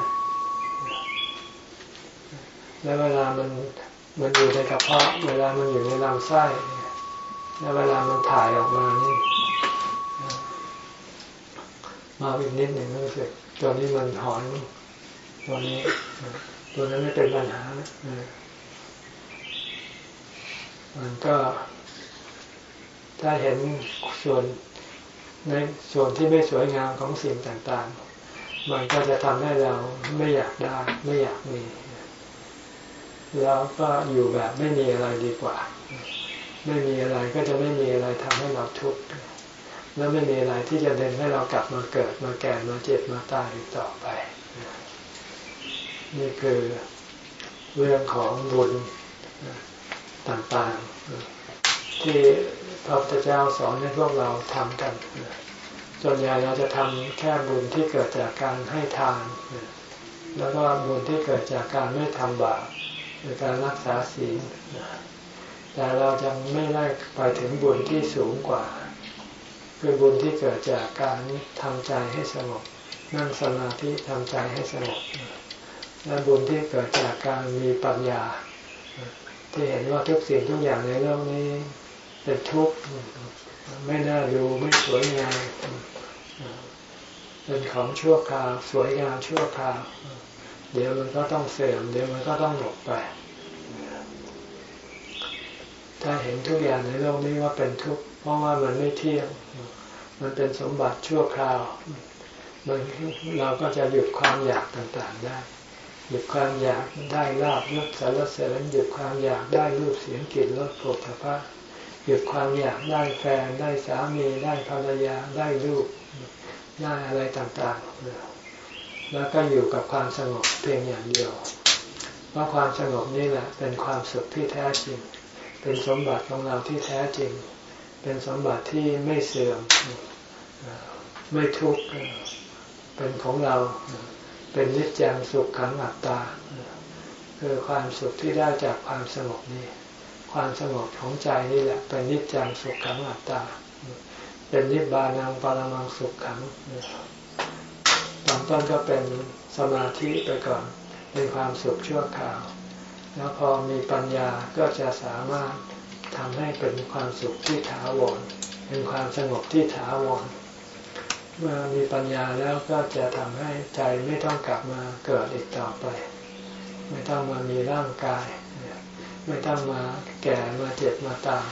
แล้วเวลามันมันอยู่ในกระเพาะ เวลามันอยู่ในลำไส้แล้วเวลามันถ่ายออกมานี่มาอีกนิดหนึ่งรู้สึกตัวนี้มันหอนตัวนี้ ตัวนั้นไม่เป็นปัญหามันก็ ถ้าเห็นส่วน ในส่วนที่ไม่สวยงามของสิ่งต่างๆ มันก็จะทำให้เราไม่อยากได้ไม่อยากมีแล้วก็อยู่แบบไม่มีอะไรดีกว่า ไม่มีอะไรก็จะไม่มีอะไรทำให้เราทุกข์แล้วไม่มีอะไรที่จะเดินให้เรากลับมาเกิดมาแก่มาเจ็บมาตายอีกต่อไป นี่คือเรื่องของบุญต่างๆ ที่ พระพุทธเจ้าสอนให้พวกเราทำกันส่วนใหญ่เราจะทำแค่บุญที่เกิดจากการให้ทาน แล้วก็บุญที่เกิดจากการไม่ทำบาปหรือการรักษาศีลแต่เราจะไม่ได้ไปถึงบุญที่สูงกว่า คือบุญที่เกิดจากการทำใจให้สงบนั่งสมาธิทำใจให้สงบและบุญที่เกิดจากการมีปัญญา ที่เห็นว่าทุกสิ่งทุกอย่างในโลกนี้ เป็นทุกข์ไม่น่าดูไม่สวยงามเป็นของชั่วคราวสวยงามชั่วคราวเดี๋ยวมันก็ต้องเสื่อมเดี๋ยวมันก็ต้องหมดไป ถ้าเห็นทุกอย่างในโลกนี้ว่าเป็นทุกข์เพราะว่ามันไม่เที่ยง มันเป็นสมบัติชั่วคราวมันเราก็จะหยุดความอยากต่างๆได้ หยุดความอยากได้ลาบยศสารเสริญหยุดความอยากได้รูปเสียงกลิ่นรสโผฏฐัพพะ หยุดความอยากได้แฟนได้สามีได้ภรรยาได้ลูกได้อะไรต่างๆ แล้วก็อยู่กับความสงบเพียงอย่างเดียว เพราะความสงบนี่แหละเป็นความสุขที่แท้จริง เป็นสมบัติของเราที่แท้จริง เป็นสมบัติที่ไม่เสื่อมไม่ทุกข์เป็นของเราเป็นนิจจังสุขขังอัตตาคือความสุขที่ได้จากความสงบนี่ ความสงบของใจนี่แหละเป็นนิจจังสุขขังอัตตา เป็นนิบานังปรมังสุขขังตอนต้นก็เป็นสมาธิไปก่อนเป็นความสุขชั่วคราว แล้วพอมีปัญญาก็จะสามารถทำให้เป็นความสุขที่ถาวรเป็นความสงบที่ถาวรเมื่อมีปัญญาแล้วก็จะทำให้ใจไม่ต้องกลับมาเกิดอีกต่อไป ไม่ต้องมามีร่างกาย ไม่ต้องมาแก่มาเจ็บมาตาย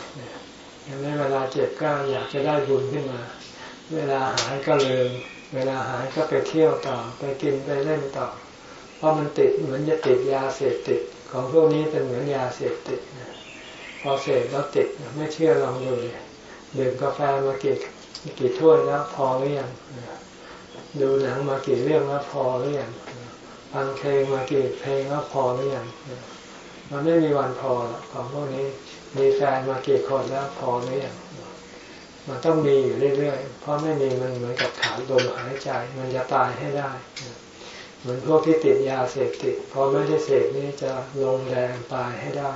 อย่างนี้เวลาเจ็บก็อยากจะได้บุญขึ้นมา เวลาหายก็เลืมเวลาหายก็ไปเที่ยวต่อไปกินไปเล่นต่อ เพราะมันติดเหมือนจะติดยาเสพติดของพวกนี้เป็นเหมือนยาเสพติดพอเสพแล้วติดไม่เชื่อลองดูเลยดื่มกาแฟมากี่กี่ถ้วยแล้วพอหรือยังดูหนังมากี่เรื่องแล้วพอหรือยังฟังเพลงมากี่เพลงแล้วพอหรือยัง มันไม่มีวันพอของพวกนี้ มีแฟนมากี่คนแล้วพอไหรือยังมันต้องมีอยู่เรื่อยๆ เพราะไม่มีมันเหมือนกับขาดลมหายใจ มันจะตายให้ได้ เหมือนพวกที่ติดยาเสพติดพอไม่ได้เสพนี่จะลงแดงตายให้ได้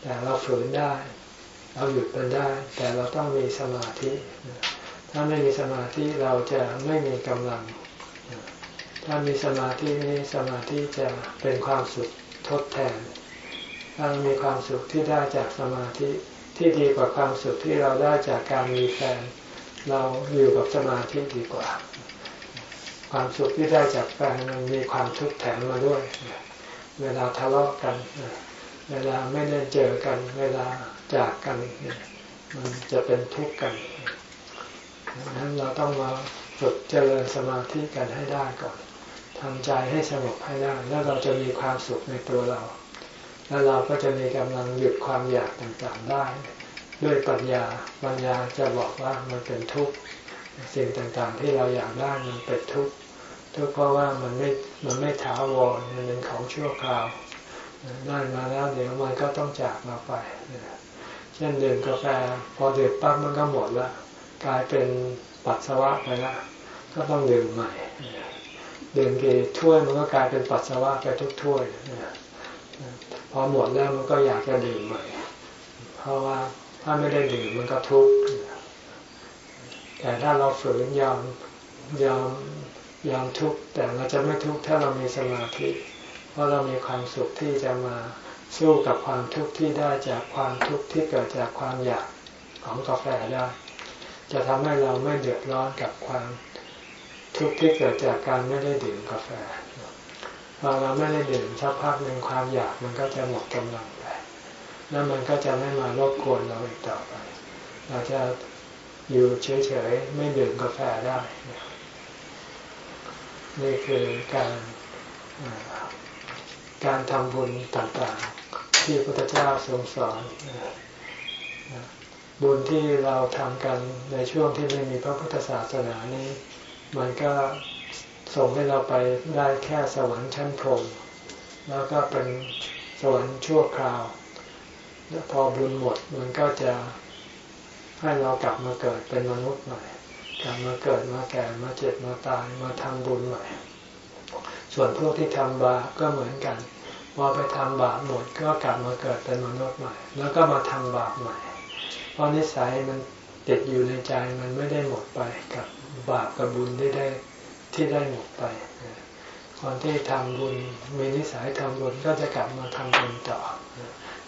แต่เราฝืนได้ เราหยุดมันได้ แต่เราต้องมีสมาธิ ถ้าไม่มีสมาธิเราจะไม่มีกำลังถ้ามีสมาธินี้สมาธิจะเป็นความสุข ทดแทนถ้ามีความสุขที่ได้จากสมาธิที่ดีกว่าความสุขที่เราได้จากการมีแฟน เราอยู่กับสมาธิดีกว่า ความสุขที่ได้จากแฟนมันมีความทุกข์แถมมาด้วย เวลาทะเลาะกัน เวลาไม่ได้เจอกัน เวลาจากกัน มันจะเป็นทุกข์กันดังนั้นเราต้องมาฝึกเจริญสมาธิกันให้ได้ก่อน ทำใจให้สงบให้ได้แล้วเราจะมีความสุขในตัวเรา แล้วเราก็จะมีกำลังหยุดความอยากต่างๆได้ ด้วยปัญญาปัญญาจะบอกว่ามันเป็นทุกข์สิ่งต่างๆ ที่เราอยากได้มันเป็นทุกข์ทุกข์เพราะว่ามันไม่มันไม่ถาวรมันเป็นของชั่วคราวได้มาแล้วเดี๋ยวมันก็ต้องจากมาไปเช่นดื่มกาแฟพอดื่มปั๊บมันก็หมดละกลายเป็นปัสสาวะไปละก็ต้องดื่มใหม่ ดื่มกี่ถ้วยมันก็กลายเป็นปัสสาวะไปทุกถ้วยพอหมดแล้วมันก็อยากจะดื่มใหม่ เพราะว่าถ้าไม่ได้ดื่มมันก็ทุกข์แต่ถ้าเราฝืนยอมยอมยอมทุกข์แต่เราจะไม่ทุกข์ถ้าเรามีสมาธิ เพราะเรามีความสุขที่จะมาสู้กับความทุกข์ที่ได้จากความทุกข์ที่เกิดจากความอยากของกาแฟได้ จะทำให้เราไม่เดือดร้อนกับความ ทุกข์ที่เกิดจากการไม่ได้ดื่มกาแฟพอเราไม่ได้ดื่มสักพักหนึ่งความอยากมันก็จะหมดกำลังไป แล้วมันก็จะไม่มารบกวนเราอีกต่อไป เราจะอยู่เฉยๆไม่ดื่มกาแฟได้นี่คือการการทำบุญต่างๆ ที่พระพุทธเจ้าทรงสอนบุญที่เราทำกันในช่วงที่ไม่มีพระพุทธศาสนานี้ มันก็ส่งให้เราไปได้แค่สวรรค์ชั้นพรหมแล้วก็เป็นสวรรค์ชั่วคราว แล้วพอบุญหมดมันก็จะให้เรากลับมาเกิดเป็นมนุษย์ใหม่กลับมาเกิดมาแก่มาเจ็บมาตายมาทำบุญใหม่ ส่วนพวกที่ทำบาปก็เหมือนกันพอไปทำบาปหมดก็กลับมาเกิดเป็นมนุษย์ใหม่ แล้วก็มาทำบาปใหม่ เพราะนิสัยมันติดอยู่ในใจมันไม่ได้หมดไปกับ บาปกับบุญที่ได้ที่ได้หมดไปคนที่ทำบุญมีนิสัยทำบุญก็จะกลับมาทำบุญต่อ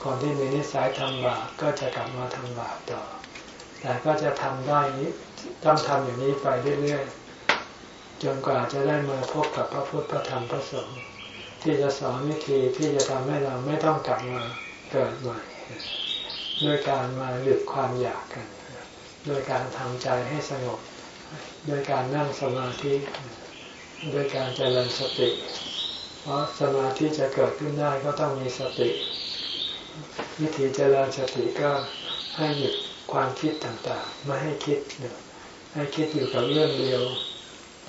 คนที่มีนิสัยทำบาปก็จะกลับมาทำบาปต่อ แต่ก็จะทำได้ต้องทำอย่างนี้ไปเรื่อยๆจนกว่าจะได้มาพบกับพระพุทธพระธรรมพระสงฆ์ที่จะสอนวิธีที่จะทำให้เราไม่ต้องกลับมาเกิดใหม่ด้วยการมาหยุดความอยากกัน ด้วยการทำใจให้สงบ ด้วยการนั่งสมาธิด้วยการเจริญสติ เพราะสมาธิจะเกิดขึ้นได้ก็ต้องมีสติ วิธีเจริญสติก็ให้หยุดความคิดต่างๆ ไม่ให้คิดให้คิดอยู่กับเรื่องเดียว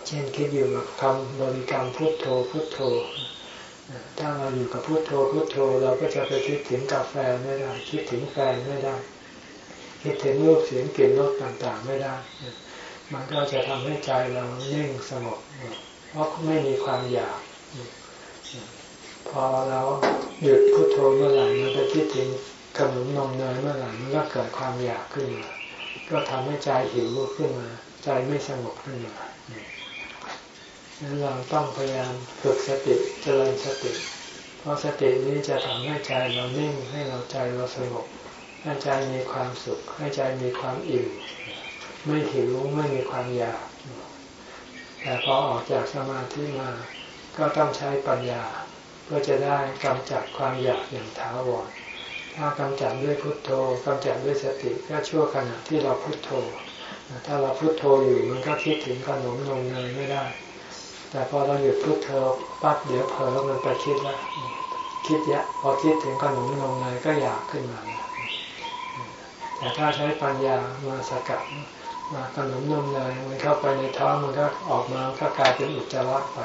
เช่นคิดอยู่กับคำบริกรรมพุทโธพุทโธ ถ้าเราอยู่กับพุทโธพุทโธ เราก็จะไปคิดถึงกาแฟไม่ได้ คิดถึงแฟนไม่ได้ คิดถึงรูปเสียงกลิ่นรสต่างๆ ไม่ได้ มันก็จะทำให้ใจเรานิ่งสงบ เพราะไม่มีความอยาก พอเราหยุดพุทโธเมื่อไหร่มันไปคิดถึงขนมนมเนยเมื่อไหร่มันก็เกิดความอยากขึ้นมา ก็ทำให้ใจหิวขึ้นมา ใจไม่สงบขึ้นมาดังนั้นเราต้องพยายามฝึกสติเจริญสติ เพราะสตินี้จะทำให้ใจเรานิ่งให้เราใจเราสงบให้ใจมีความสุข ให้ใจมีความอิ่ม ไม่หิวไม่มีความอยาก แต่พอออกจากสมาธิมา ก็ต้องใช้ปัญญา เพื่อจะได้กำจัดความอยากอย่างถาวร ถ้ากำจัดด้วยพุทโธกำจัดด้วยสติก็ชั่วขณะที่เราพุทโธ ถ้าเราพุทโธอยู่มันก็คิดถึงขนมนมเนยไม่ได้ แต่พอเราหยุดพุทโธปั๊บเดี๋ยวเผลอมันไปคิดแล้วคิดเยอะพอคิดถึงขนมนมเนยก็อยากขึ้นมาแต่ถ้าใช้ปัญญามาสกัด ขนมนมเนยมันเข้าไปในท้องมันก็ออกมาก็กลายเป็นอุจจาระไป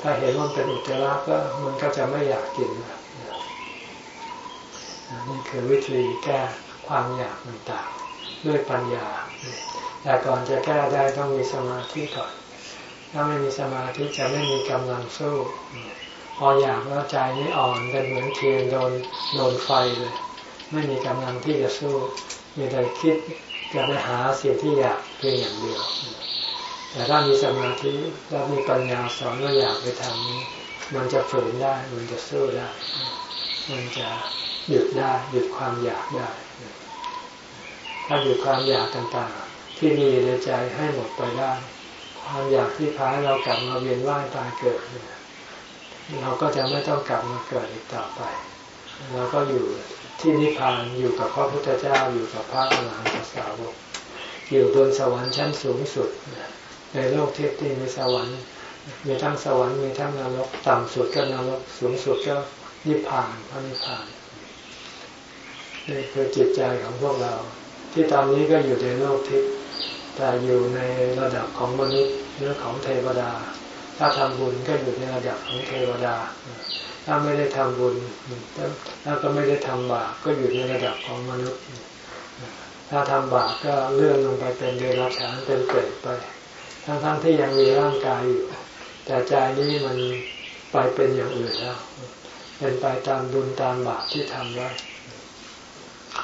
ถ้าเห็นว่าเป็นอุจจาระก็มันก็จะไม่อยากกินนี่คือวิธีแก้ความอยากต่างๆด้วยปัญญาแต่ก่อนจะแก้ได้ต้องมีสมาธิก่อน ถ้าไม่มีสมาธิจะไม่มีกำลังสู้ พออยากแล้วใจนี่อ่อนเป็นเหมือนเทียนโดนโดนไฟเลย ไม่มีกำลังที่จะสู้ มีแต่คิด จะไปหาสิ่งที่อยากเพียงอย่างเดียว แต่ถ้ามีสมาธิแล้วมีปัญญาสอนว่าอยากไปทำนี้ มันจะฝืนได้ มันจะสู้ได้ มันจะหยุดได้ หยุดความอยากได้ ถ้าหยุดความอยากต่างๆ ที่มีในใจให้หมดไปได้ ความอยากที่พาให้เรากลับมาเวียนว่ายตายเกิดเราก็จะไม่ต้องกลับมาเกิดอีกต่อไป เราก็อยู่ ที่นิพพานอยู่กับพระพุทธเจ้าอยู่กับพระอรหันตสาวก อยู่บนสวรรค์ชั้นสูงสุด ในโลกเทพที่มีสวรรค์ มีทั้งสวรรค์มีทั้งนรกต่ำสุดก็นรกสูงสุดก็นิพพานพระนิพพานนี่คือจิตใจของพวกเรา ที่ตอนนี้ก็อยู่ในโลกทิพย์แต่อยู่ในระดับของมนุษย์หรือของเทวดา ถ้าทำบุญก็อยู่ในระดับของเทวดา ถ้าไม่ได้ทำบุญถ้าก็ไม่ได้ทำบาปก็อยู่ในระดับของมนุษย์ ถ้าทำบาปก็เลื่อนลงไปเป็นเดรัจฉานเป็นเปรตไป ทั้งๆทที่ยังมีร่างกายอยู่ แต่ใจนี้มันไปเป็นอย่างอื่นแล้ว เป็นไปตามบุญตามบาปที่ทำไว้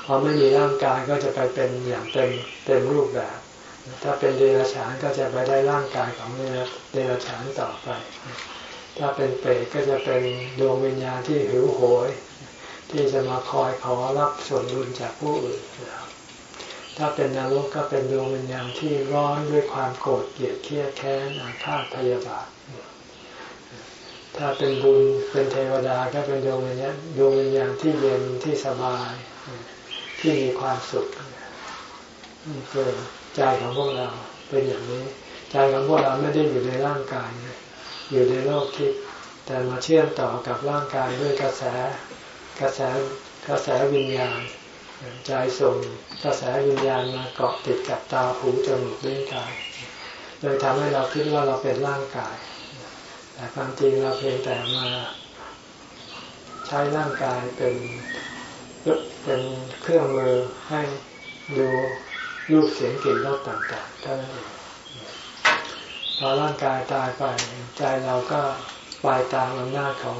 พอไม่มีร่างกายก็จะไปเป็นอย่างเต็มเต็มรูปแบบ ถ้าเป็นเดรัจฉานก็จะไปได้ร่างกายของเดรัจฉานต่อไป ถ้าเป็นเปรตก็จะเป็นดวงวิญญาณที่หิวโหย ที่จะมาคอยขอรับส่วนบุญจากผู้อื่น ถ้าเป็นนรกก็เป็นดวงวิญญาณที่ร้อนด้วยความโกรธเกลียดเครียดแค้นอาฆาตพยาบาท ถ้าเป็นบุญเป็นเทวดาก็เป็นดวงวิญญาณดวงวิญญาณที่เย็นที่สบาย ที่มีความสุขนี่คือใจของพวกเราเป็นอย่างนี้ ใจของพวกเราไม่ได้อยู่ในร่างกาย อยู่ในโลกทิพย์แต่มาเชื่อมต่อกับร่างกายด้วยกระแสกระแสกระแสวิญญาณใจส่งกระแสวิญญาณมาเกาะติดกับตาหูจมูกลิ้นกายโดยทำให้เราคิดว่าเราเป็นร่างกาย แต่ความจริงเราเพียงแต่มาใช้ร่างกายเป็นเป็นเครื่องมือให้ดูรูปเสียงกลิ่นรสต่างๆเท่านั้นเอง พอร่างกายตายไปใจเราก็ไปตามอำนาจของ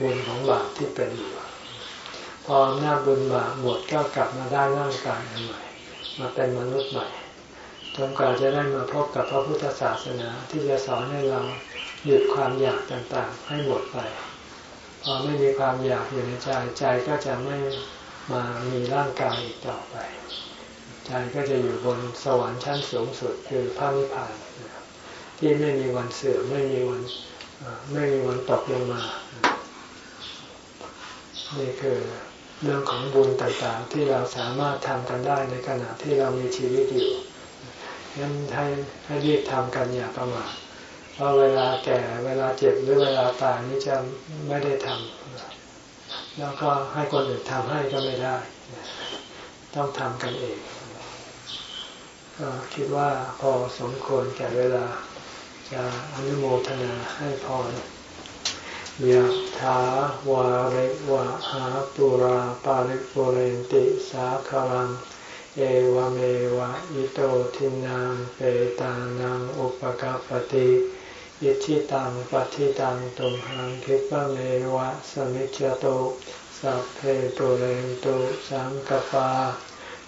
บุญของบาปที่เป็นอยู่พออำนาจบุญบาปหมดก็กลับมาได้ร่างกายใหม่ มาเป็นมนุษย์ใหม่จนกว่าจะได้มาพบกับพระพุทธศาสนาที่จะสอนให้เราหยุดความอยากต่างๆ ให้หมดไป พอไม่มีความอยากอยู่ในใจใจก็จะไม่มามีร่างกายอีกต่อไป ใจก็จะอยู่บนสวรรค์ชั้นสูงสุดคือพระนิพพาน ที่ไม่มีวันเสื่อมไม่มีวันไม่มีวันตกลงมา นี่คือเรื่องของบุญต่างๆ ที่เราสามารถทำกันได้ในขณะที่เรามีชีวิตอยู่งั้นให้ให้รีบทำกันอย่าประมาทเพราะเวลาแก่เวลาเจ็บหรือเวลาตายนี่จะไม่ได้ทำแล้วก็ให้คนอื่นทำให้ก็ไม่ได้ ต้องทำกันเองก็คิดว่าพอสมควรแก่เวลา จะอนุโมทนาให้พรยะถาวาริวะหาปุราปาริปุเรนติสาคลัง เอวเมวะอิโตทินังเปตานังอุปกาปติอิชิตังปฏิตังตุมหังคิปะเมวะสมิจจโตสัพเพปุเรนตุสังกปา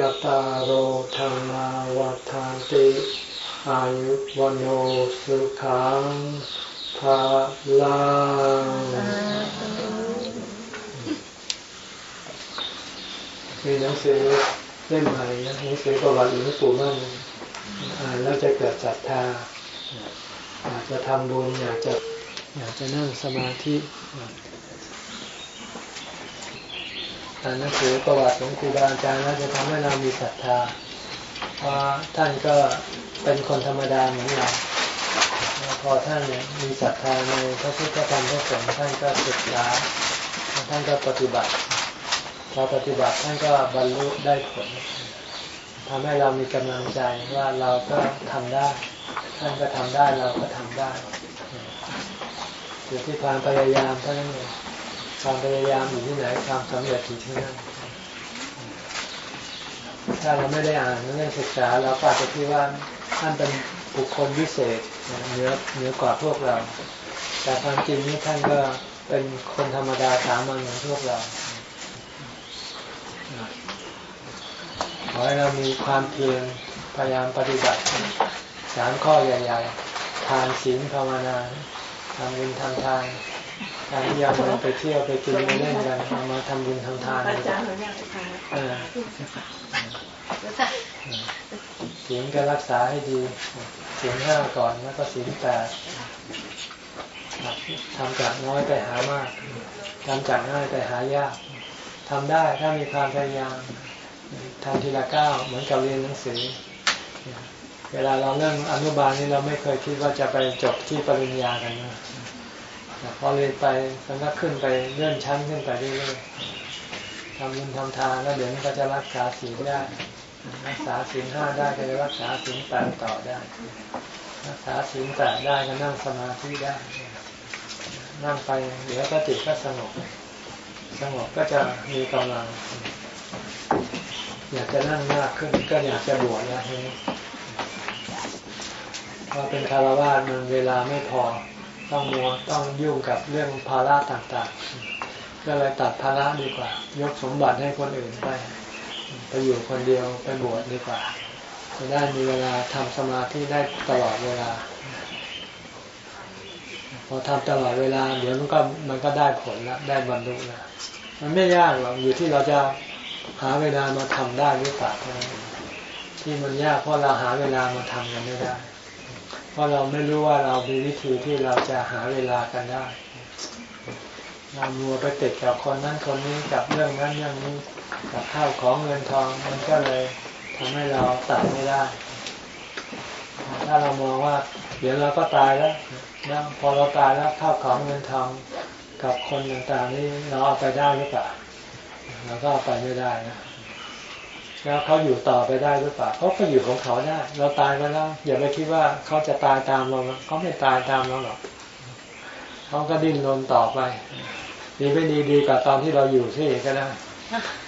จตารโหธรรมวัฏานติอายุวันโอสุขังภาลังมีหนังสือเล่มใหม่หนังสือประวัติหลวงปู่มั่นอ่านแล้วจะเกิดศรัทธาอยากจะทำบุญอยากจะอยากจะนั่งสมาธิ อ่านหนังสือประวัติของครูบาอาจารย์แล้วจะทำให้เรามีศรัทธาเพราะท่านก็เป็นคนธรรมดาเหมือนเราพอท่านเนี่ยมีศรัทธาในพระพุทธธรรมพระสงฆ์ท่านก็ศึกษาท่านก็ปฏิบัติ พอปฏิบัติท่านก็บรรลุได้ผลทำให้เรามีกำลังใจว่าเราก็ทำได้ ท่านก็ทำได้เราก็ทำได้อยู่ที่ความพยายามเท่านั้นเอง ความพยายามอยู่ที่ไหนความสำเร็จอยู่ที่นั่นถ้าเราไม่ได้อ่านไม่ได้ศึกษาเราก็อาจจะคิดว่าท่านเป็นบุคคลพิเศษเหนือเหนือกว่าพวกเรา แต่ความจริงนี่ท่านก็เป็นคนธรรมดาสามัญเหมือนพวกเราขอให้เรามีความเพียรพยายามปฏิบัติสามข้อใหญ่ๆทานศีลภาวนาทำบุญทำทาน การที่ยอมไปเที่ยวไปกินไปเล่นกันเอามาทำบุญทำทานอาจารย์หนูอยากฟังเออรู้จักศีลก็รักษาให้ดีศีลห้าก่อนแล้วก็ศีลแปดทำจากน้อยไปหามากทำจากง่ายไปหายากทำได้ถ้ามีความพยายามทำทีละก้าวเหมือนกับเรียนหนังสือ เวลาเราเริ่มอนุบาลนี่เราไม่เคยคิดว่าจะไปจบที่ปริญญากันนะ พอเรียนไปมันก็ขึ้นไปเลื่อนชั้นขึ้นไปเรื่อยๆทำบุญทำทานแล้วเดี๋ยวนี้ก็จะรักษาศีลได้รักษาศีลห้าได้ก็จะรักษาศีลแปดต่อได้ รักษาศีลแปดได้ก็นั่งสมาธิได้ นั่งไปเดี๋ยวก็จิตก็สงบ สงบก็จะมีกำลัง อยากจะนั่งมากขึ้นก็อยากจะบวชแล้วทีนี้พอเป็นคารวะมันเวลาไม่พอ ต้องมัวต้องยุ่งกับเรื่องภาระต่างๆ ก็เลยตัดภาระดีกว่า ยกสมบัติให้คนอื่นไปไปอยู่คนเดียวไปบวชดีกว่า จะได้มีเวลาทำสมาธิได้ตลอดเวลา พอทำตลอดเวลา เดี๋ยวมันก็มันก็ได้ผลแล้วได้บรรลุแล้วมันไม่ยากหรอกอยู่ที่เราจะหาเวลามาทำได้หรือเปล่าเท่านั้นที่มันยากเพราะเราหาเวลามาทำกันไม่ได้ เพราะเราไม่รู้ว่าเรามีวิธีที่เราจะหาเวลากันได้ เรามัวไปติดกับคนนั้นคนนี้กับเรื่องนั้นเรื่องนี้กับข้าวของเงินทองมันก็เลยทำให้เราตัดไม่ได้ ถ้าเรามองว่า เดี๋ยวเราก็ตายแล้วนะพอเราตายแล้วข้าวของเงินทองกับคนต่างๆนี่เราเอาไปได้หรือเปล่าเราก็เอาไปไม่ได้นะ แล้วเขาอยู่ต่อไปได้หรือเปล่าเขาก็อยู่ของเขาได้ เราตายไปแล้วอย่าไปคิดว่าเขาจะตายตามเราเขาไม่ตายตามเราหรอกเขาก็ดิ้นรนต่อไปดีไม่ดีดีกว่าตอนที่เราอยู่ที่ก็ได้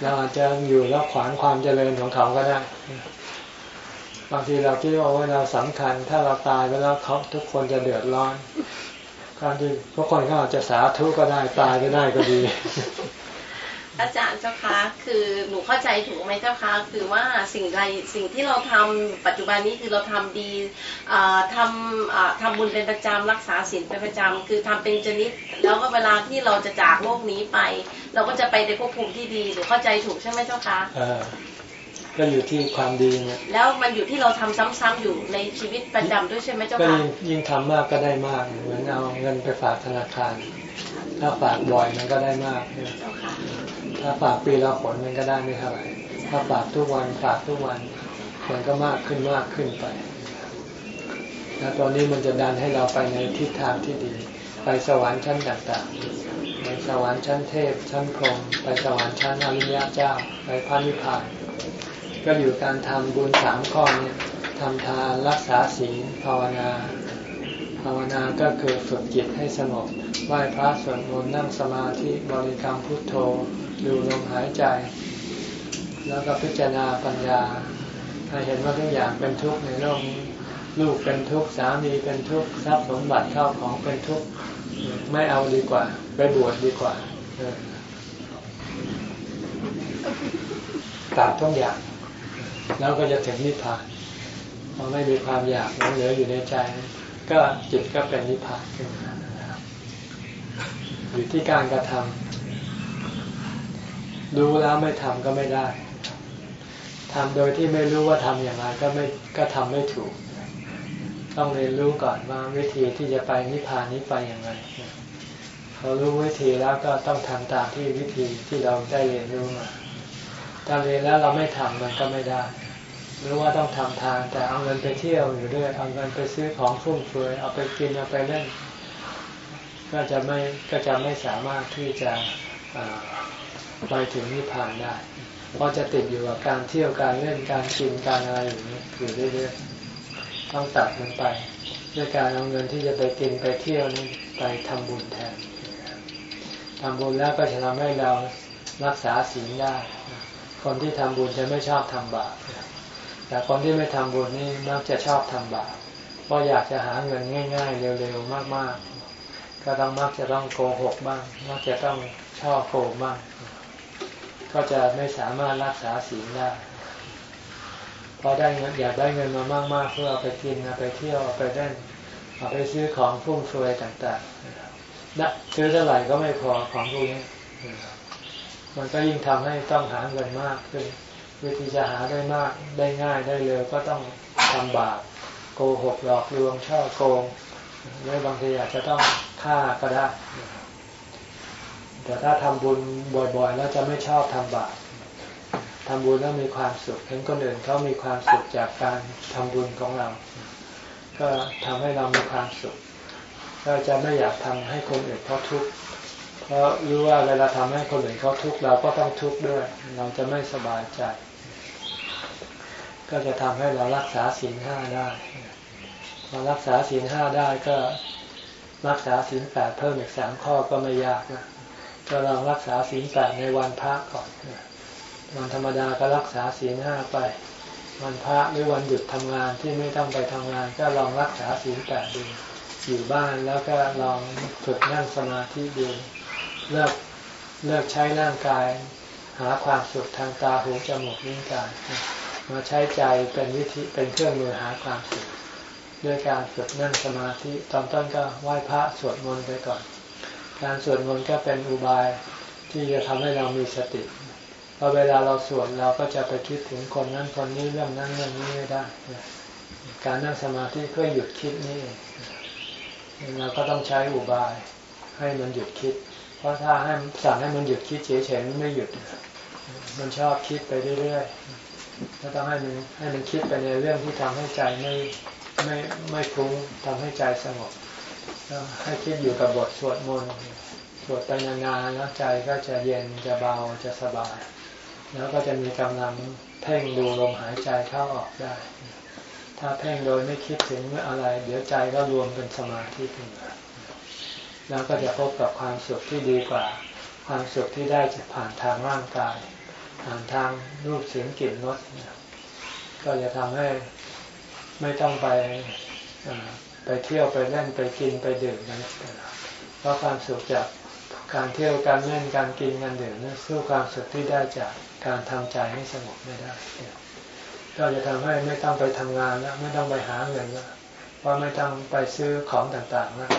เราอาจจะอยู่แล้วขวางความเจริญของเขาก็ได้ บางทีเราคิดว่าเราสำคัญ ถ้าเราตายไปแล้วเขาทุกคนจะเดือดร้อนความจริงทุกคนเขาอาจจะสาธุก็ได้ตายก็ได้ก็ดี อาจารย์เจ้าคะคือหนูเข้าใจถูกไหมเจ้าคะคือว่าสิ่งใดสิ่งที่เราทำปัจจุบันนี้คือเราทำดีอ่าทำอ่าทำบุญเป็นประจำรักษาศีลเป็นประจำคือทำเป็นชนิด แล้วก็เวลาที่เราจะจากโลกนี้ไป เราก็จะไปในภพภูมิที่ดีหนูเข้าใจถูกใช่ไหมเจ้าคะเออก็อยู่ที่ความดีเนี่ยแล้วมันอยู่ที่เราทำซ้ำๆอยู่ในชีวิตประจำด้วยใช่ไหมเจ้าก็คะยิ่งยิ่งทำมากก็ได้มากเหมือนเอาเงินไปฝากธนาคาร ถ้าฝากบ่อยมันก็ได้มากเนี่ยเจ้าค่ะ ถ้าฝากปีละผลมันก็ได้ไม่เท่าไหร่ถ้าฝากทุกวันฝากทุกวันมันก็มากขึ้นมากขึ้นไปแล้วตอนนี้มันจะดันให้เราไปในทิศทางที่ดี ไปสวรรค์ชั้นต่างๆไปสวรรค์ชั้นเทพชั้นพรหมไปสวรรค์ชั้นอริยเจ้าไปพระนิพพานก็อยู่การทำบุญสามข้อเนี่ยทำทานรักษาศีลภาวนา ภาวนาก็คือฝึกจิตให้สงบไหว้พระสวดมนต์นั่งสมาธิบริกรรมพุทโธ ดูลมหายใจ แล้วก็พิจารณาปัญญาให้เห็นว่าทุกอย่างเป็นทุกข์ในโลกนี้ลูกเป็นทุกข์สามีเป็นทุกข์ทรัพย์สมบัติเข้าของเป็นทุกข์ไม่เอาดีกว่า ไปบวชดีกว่าตัดทุกอย่าง แล้วก็จะถึงนิพพานพอไม่มีความอยากเหลืออยู่ในใจ ก็จิตก็เป็นนิพพานขึ้นมาอยู่ที่การกระทำ รู้แล้วไม่ทำก็ไม่ได้ทำโดยที่ไม่รู้ว่าทำอย่างไรก็ไม่ก็ทำไม่ถูก ต้องเรียนรู้ก่อนว่าวิธีที่จะไปนิพพานนี้ไปอย่างไรเรารู้วิธีแล้วก็ต้องทำตามที่วิธีที่เราได้เรียนรู้มาถ้าเรียนแล้วเราไม่ทำมันก็ไม่ได้รู้ว่าต้องทำทานแต่เอาเงินไปเที่ยวอยู่ด้วยเอาเงินไปซื้อของฟุ่มเฟือยเอาไปกินเอาไปเล่น ก็จะไม่ก็จะไม่สามารถที่จะ ไปถึงนิพพานได้เพราะจะติดอยู่กับการเที่ยวการเล่นการกินการอะไรอย่างนี้อยู่เรื่อยๆต้องตัดมันไปด้วยการเอาเงินที่จะไปกินไปเที่ยวนี้ไปทำบุญแทนทำบุญแล้วก็จะทำให้เรารักษาศีลได้ คนที่ทำบุญจะไม่ชอบทำบาปแต่คนที่ไม่ทำบุญนี่มักจะชอบทำบาปเพราะอยากจะหาเงินง่าย ๆ เร็วๆมากๆ ก็ต้องมักจะต้องโกหกบ้าง มักจะต้องช่อโกงบ้าง ก็จะไม่สามารถรักษาศีลได้พอได้เงินอยากได้เงินมามาก ๆ เพื่อเอาไปกินเอาไปเที่ยวเอาไปเล่นเอาไปซื้อของฟุ่มเฟือยต่างๆนะซื้อเท่าไหร่ก็ไม่พอของพวกนี้มันก็ยิ่งทำให้ต้องหาเงินมากขึ้นวิธีจะหาได้มากได้ง่ายได้เร็วก็ต้องทำบาปโกหกหลอกลวงช่อโกงหรือบางทีอาจจะต้องฆ่าก็ได้ แต่ถ้าทำบุญบ่อยๆ แล้วจะไม่ชอบทำบาปทำบุญแล้วมีความสุขเห็นคนอื่นเขามีความสุขจากการทำบุญของเรา ก็ทำให้เรามีความสุข ก็จะไม่อยากทำให้คนอื่นเขาทุกข์เพราะรู้ว่าเวลาทำให้คนอื่นเขาทุกข์เราก็ต้องทุกข์ด้วย เราจะไม่สบายใจ ก็จะทำให้เรารักษาศีลห้าได้พอรักษาศีลห้าได้ก็รักษาศีลแปดเพิ่มอีกสามข้อก็ไม่ยากนะ ก็ลองรักษาศีลแปดในวันพระก่อนวันธรรมดาก็รักษาศีลห้าไป วันพระหรือวันหยุดทำงานที่ไม่ต้องไปทำงาน ก็ลองรักษาศีลแปดดูอยู่บ้านแล้วก็ลองฝึกนั่งสมาธิดูเลิกเลิกใช้ร่างกาย หาความสุขทางตาหูจมูกลิ้นกายมาใช้ใจเป็นวิธีเป็นเครื่องมือหาความสุขด้วยการฝึกนั่งสมาธิตอนต้นก็ไหว้พระสวดมนต์ไปก่อน การสวดมนต์ก็เป็นอุบายที่จะทำให้เรามีสติพอเวลาเราสวดเราก็จะไปคิดถึงคนนั้นคนนี้เรื่องนั้นเรื่องนี้ไม่ได้การนั่งสมาธิเพื่อหยุดคิดนี่เราก็ต้องใช้อุบายให้มันหยุดคิด เพราะถ้าให้สั่งให้มันหยุดคิดเฉยๆมันไม่หยุด มันชอบคิดไปเรื่อยๆก็ต้องให้มันให้มันคิดไปในเรื่องที่ทำให้ใจไม่ไม่ไม่ฟุ้งทำให้ใจสงบ ให้คิดอยู่กับบทสวดมนต์สวดไปนานๆแล้วใจก็จะเย็นจะเบาจะสบาย แล้วก็จะมีกำลังเพ่งดูลมหายใจเข้าออกได้ ถ้าเพ่งโดยไม่คิดถึงอะไร เดี๋ยวใจก็รวมเป็นสมาธิขึ้นมาแล้วก็จะพบกับความสุขที่ดีกว่า ความสุขที่ได้จากผ่านทางร่างกาย ผ่านทางรูปเสียงกลิ่นรสก็จะทำให้ไม่ต้องไป ไปเที่ยวไปเล่นไปกินไปดื่มนั้นเพราะความสุขจากการเที่ยวการเล่นการกินการดื่มนั้นสู้ความสุขที่ได้จากการทำใจให้สงบไม่ได้ก็จะทำให้ไม่ต้องไปทำงานแล้วไม่ต้องไปหาเงินแล้วเพราะไม่ต้องไปซื้อของต่างๆแล้ว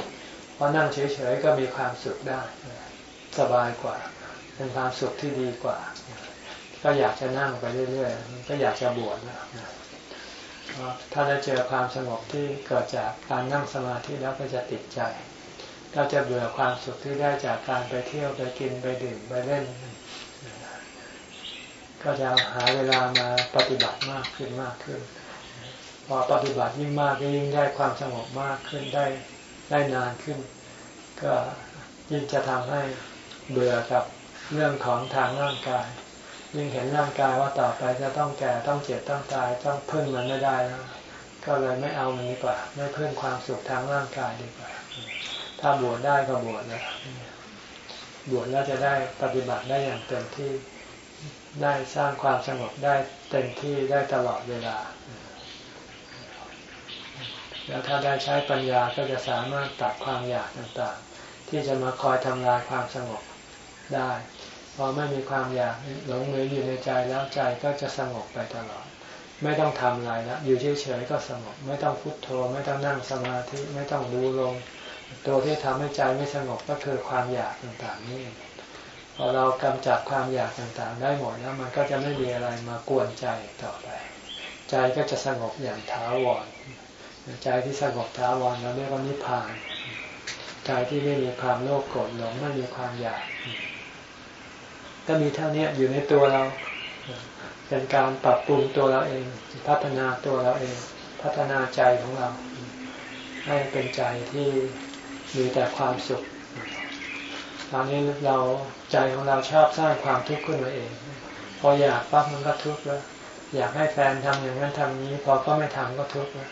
เพราะนั่งเฉยๆก็มีความสุขได้สบายกว่า เป็นความสุขที่ดีกว่า ก็อยากจะนั่งไปเรื่อยๆก็อยากจะบวชแล้ว ถ้าได้เจอความสงบที่เกิดจากการนั่งสมาธิแล้วก็จะติดใจก็จะเบื่อความสุขที่ได้จากการไปเที่ยวไปกินไปดื่มไปเล่น ก็จะหาเวลามาปฏิบัติมากขึ้นมากขึ้น พอปฏิบัติยิ่งมากยิ่งได้ความสงบมากขึ้นได้ได้นานขึ้น ก็ยิ่งจะทำให้เบื่อกับเรื่องของทางร่างกาย ยิ่งเห็นร่างกายว่าต่อไปจะต้องแก่ต้องเจ็บต้องตายต้องพึ่งมันไม่ได้แล้วก็เลยไม่เอามันดีกว่า ไม่เพึ่งความสุขทางร่างกายดีกว่า ถ้าบวชได้ก็บวชแล้วบวชแล้วจะได้ปฏิบัติได้อย่างเต็มที่ได้สร้างความสงบได้เต็มที่ได้ตลอดเวลา แล้วถ้าได้ใช้ปัญญาก็จะสามารถตัดความอยากต่างๆ ที่จะมาคอยทำลายความสงบได้ อไม่มีความอยากหลงเหลืออยู่ในใจแล้วใจก็จะสงบไปตลอด ไม่ต้องทำอะไรแล้วอยู่เฉยๆก็สงบ ไม่ต้องพุโทโธ ไม่ต้องนั่งสมาธิไม่ต้องดูลมตัวที่ทำให้ใจไม่สงบก็คือความอยากต่างๆนี่พอเรากำจัดความอยากต่างๆ ได้หมดแล้วมันก็จะไม่มีอะไรมากวนใจต่อไป ใจก็จะสงบอย่างถาวรใจที่สงบถาวรเราเรียกว่านิพพาน ใจที่ไม่มีความโลภโกรธหลงไม่มีความอยาก ก็มีเท่านี้อยู่ในตัวเรา เป็นการปรับปรุงตัวเราเอง พัฒนาตัวเราเอง พัฒนาใจของเรา ให้เป็นใจที่มีแต่ความสุขตอนนี้เราใจของเราชอบสร้างความทุกข์ขึ้นมาเอง พออยากปั๊บมันก็ทุกข์แล้ว อยากให้แฟนทำอย่างนั้นทำนี้ พอก็ไม่ทำก็ทุกข์แล้ว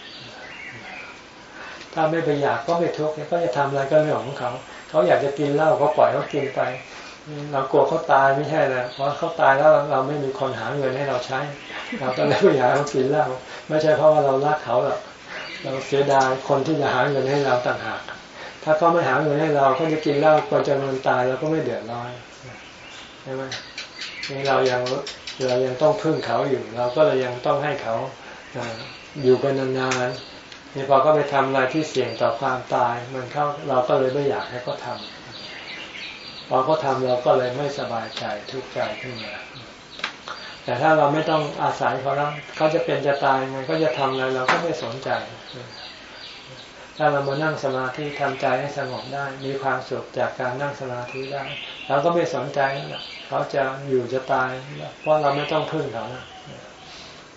ถ้าไม่ไปอยากก็ไม่ทุกข์ก็จะทำอะไรก็เรื่องของเขา เขาอยากจะกินเหล้าก็ปล่อยเขากินไป เรากลัวเขาตายไม่ใช่นะเพราะเขาตายแล้วเราไม่มีคนหาเงินให้เราใช้ เราก็เลยไม่อยากเขากินเหล้าไม่ใช่เพราะว่าเรารักเขาหรอกเราเสียดายคนที่จะหาเงินให้เราต่างหากถ้าเขาไม่หาเงินให้เราเขาจะกินเหล้าจนจนมันตายเราก็ไม่เดือดร้อนใช่ไหมนี่เรายังเรายังต้องพึ่งเขาอยู่ เราก็เลยยังต้องให้เขาอยู่กันนานๆนี่พอเขาไปทำอะไรที่เสี่ยงต่อความตาย มันเขาเราก็เลยไม่อยากให้เขาทำ พอเขาทำเราก็เลยไม่สบายใจทุกข์ใจขึ้นมาแต่ถ้าเราไม่ต้องอาศัยเขาแล้วเขาจะเป็นจะตายมันก็จะทำอะไรเราก็ไม่สนใจ ถ้าเรามานั่งสมาธิทำใจให้สงบได้ มีความสุขจากการนั่งสมาธิได้เราก็ไม่สนใจเขาจะอยู่จะตาย เพราะเราไม่ต้องพึ่งเขา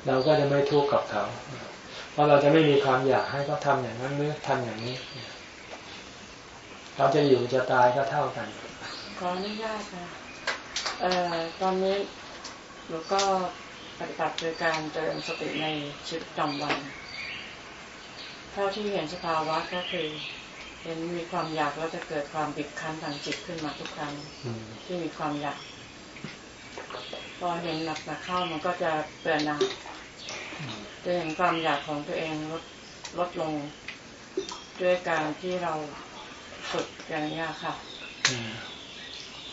เราก็จะไม่ทุกข์กับเขา เพราะเราจะไม่มีความอยากให้เขาทาอย่างนั้นหรือทำอย่างนี้ เขาจะอยู่จะตายก็เท่ากัน ขออนุญาตค่ะเอ่อตอนนี้หนูก็ปฏิบัติโดยการเจริญสติในชีวิตประจำวัน เท่าที่เห็นสภาวะก็คือเห็นมีความอยากแล้วจะเกิดความบิดคั้นทางจิตขึ้นมาทุกครั้งที่มีความอยาก พอเห็นหนักหนักเข้ามันก็จะเตือนนะจะเห็นความอยากของตัวเองลดลดลง ด้วยการที่เราฝึกอย่างนี้ค่ะ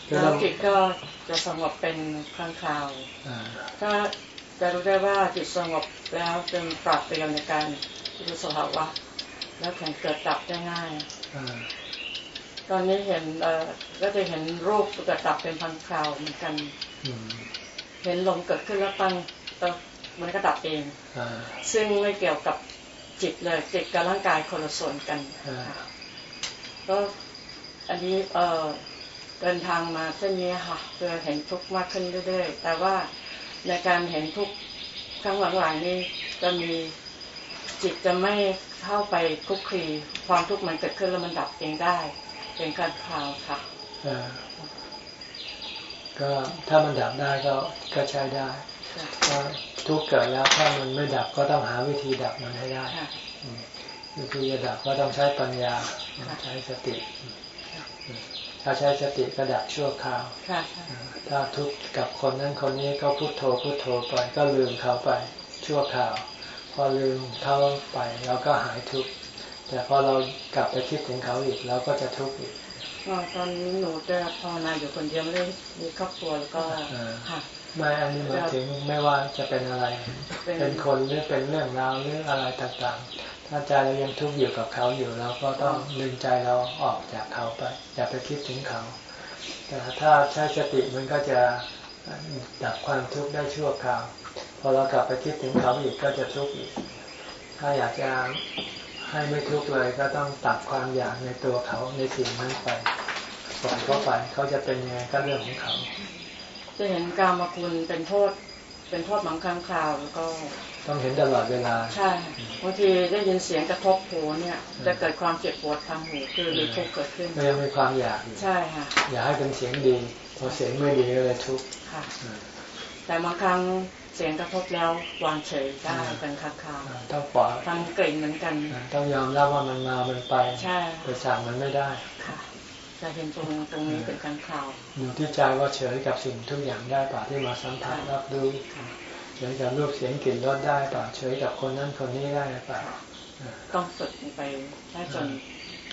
แล้วจิตก็จะสงบเป็นครั้งคราวถ้าจะรู้ได้ว่าจิตสงบแล้วเป็นปรับเปลี่ยนในการรู้สภาวะแล้วแข็งเกิดดับได้ง่ายตอนนี้เห็นเออก็จะเห็นรูปเกิดดับเป็นพันคราวเหมือนกันเห็นลมเกิดขึ้นแล้วตั้งตั้งมันก็ดับเองซึ่งไม่เกี่ยวกับจิตเลยจิตกับร่างกายคนละส่วนกันก็อันนี้เออ เดินทางมาเส้นนี้ค่ะเพื่อเห็นทุกข์มากขึ้นเรื่อยๆ แต่ว่าในการเห็นทุกข์ครั้งหลังๆนี้จะมีจิตจะไม่เข้าไปคุกคีความทุกข์มันเกิดขึ้นแล้วมันดับเองได้ เป็นการคราวค่ะก็ถ้ามันดับได้ก็ก็ใช้ได้ถ้าทุกข์เกิดแล้วถ้ามันไม่ดับก็ต้องหาวิธีดับมันให้ได้วิธีจะดับก็ต้องใช้ปัญญาใช้สติ ถ้าใช้สติก็ดับชั่วคราวถ้าทุกข์กับคนนั้นคนนี้ก็พุโทโธพุโทโธไปก็ลืมเขาไปชั่วคราว พอลืมเขาไปเราก็หายทุกข์แต่พอเรากลับไปคิดถึงเขาอีกเราก็จะทุกข์อีกตอนนี้หนูจะภาวนาอยู่คนเดียวไม่ได้มีครอบครัวแล้วก็ค่ะไม่อันนี้หมายถึงไม่ว่าจะเป็นอะไร เป็นคนหรือเป็นเรื่องราวหรืออะไรต่างๆ ถ้าใจเรายังทุกข์อยู่กับเขาอยู่เราก็ต้องลืมใจเราออกจากเขาไป อย่าไปคิดถึงเขา แต่ถ้าใช้สติมันก็จะดับความทุกข์ได้ชั่วคราว พอเรากลับไปคิดถึงเขาอีกก็จะทุกข์อีก ถ้าอยากจะให้ไม่ทุกข์เลยก็ต้องตัดความอยากในตัวเขาในสิ่งนั้นไปปล่อยเขาไปเขาจะเป็นยังไงก็เรื่องของเขาจะเห็นกามาคุณเป็นโทษ เป็นโทษบางครั้งคราวแล้วก็ ต้องเห็นตลอดเวลา ใช่บางทีได้ยินเสียงกระทบหูเนี่ย จะเกิดความเจ็บปวดทางหูคือมีทุกข์เกิดขึ้นก็ยังมีความอยากใช่ค่ะอยากให้เป็นเสียงดีพอเสียงไม่ดีก็เลยทุกข์ค่ะ แต่บางครั้งเสียงกระทบแล้ววางเฉยได้เป็นคราวๆต้องปล่อยทำกลิ่นเหมือนกัน ต้องยอมรับว่ามันมา มันไปใช่ไปสั่งมันไม่ได้ค่ะจะเห็นตรงตรงนี้เป็นการคราวอยู่ที่ใจว่าเฉยกับสิ่งทุกอย่างได้ป่ะที่มาสัมผัสรับรู้ เฉยกับรูปเสียงกลิ่นรสได้ป่ะเฉยกับคนนั้นคนนี้ได้ป่ะต้องฝึกไปได้จน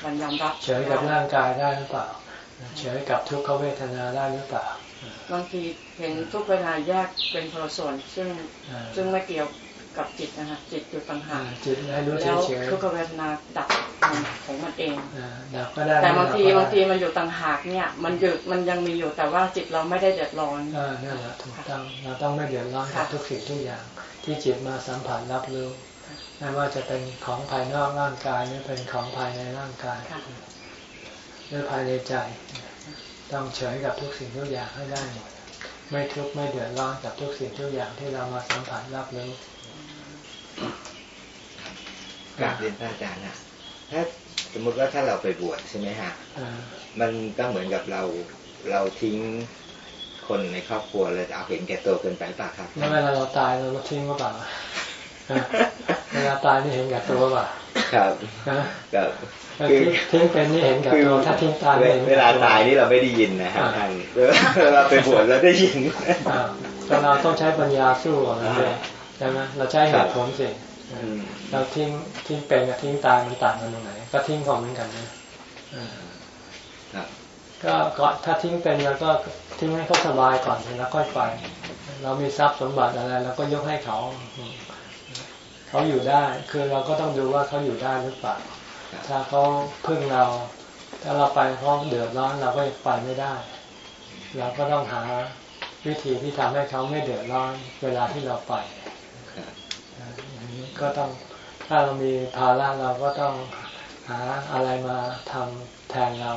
มันยอมรับเฉยกับร่างกายได้หรือเปล่าเฉยกับทุกขเวทนาได้หรือเปล่าบางทีเห็นทุกเวทนาแยกเป็นคนละส่วนซึ่งซึ่งไม่เกี่ยว กับจิตนะคะจิตอยู่ต่างหากจิตให้รู้เฉยๆทุกเวทนาดับของมันเองดับก็ได้แต่บางทีบางทีมันอยู่ต่างหากเนี่ยมันหยุดมันยังมีอยู่แต่ว่าจิตเราไม่ได้เดือดร้อนอ่านั่นแหละถูกต้องเราต้องไม่เดือดร้อนกับทุกสิ่งทุกอย่าง ที่จิตมาสัมผัสรับรู้ไม่ว่าจะเป็นของภายนอกร่างกายหรือเป็นของภายในร่างกายหรือภายในใจ ต้องเฉยกับทุกสิ่งทุกอย่างให้ได้หมดไม่ทุกข์ไม่เดือดร้อนกับทุกสิ่งทุกอย่างที่เรามาสัมผัสรับรู้ กราบเรียนพระอาจารย์นะถ้าสมมติว่าถ้าเราไปบวชใช่ไหมฮะมันก็เหมือนกับเราเราทิ้งคนในครอบครัวเลยเอาเห็นแก่ตัวเกินไปป่ะครับแล้วเวลาเราตายเราทิ้งก็เปล่าเวลาตายนี่เห็นแก่ตัวป่ะครับครับคือทิ้งเป็นนี่เห็นกับตัวถ้าทิ้งตายเวลาตายนี่เราไม่ได้ยินนะครับท่านเราไปบวชเราได้ยินแต่เราต้องใช้ปัญญาสู้อะไรใช่ไหมเราใช้เหตุผลสิ เราทิ้งทิ้งเป็นกับทิ้งตายมันต่างกันตรงไหน ก็ทิ้งของเหมือนกันนะก็ก็ถ้าทิ้งเป็นแล้วก็ทิ้งให้เขาสบายก่อนแล้วค่อยไป เรามีทรัพย์สมบัติอะไรเราก็ยกให้เขาเขาอยู่ได้ คือเราก็ต้องดูว่าเขาอยู่ได้หรือเปล่าถ้าเขาพึ่งเรา ถ้าเราไปเขาเดือดร้อนเราก็ไปไม่ได้ เราก็ต้องหาวิธีที่ทำให้เขาไม่เดือดร้อนเวลาที่เราไปอย่างนี้ ก็ต้องถ้าเรามีภาระเราก็ต้องหาอะไรมาทำแทนเรา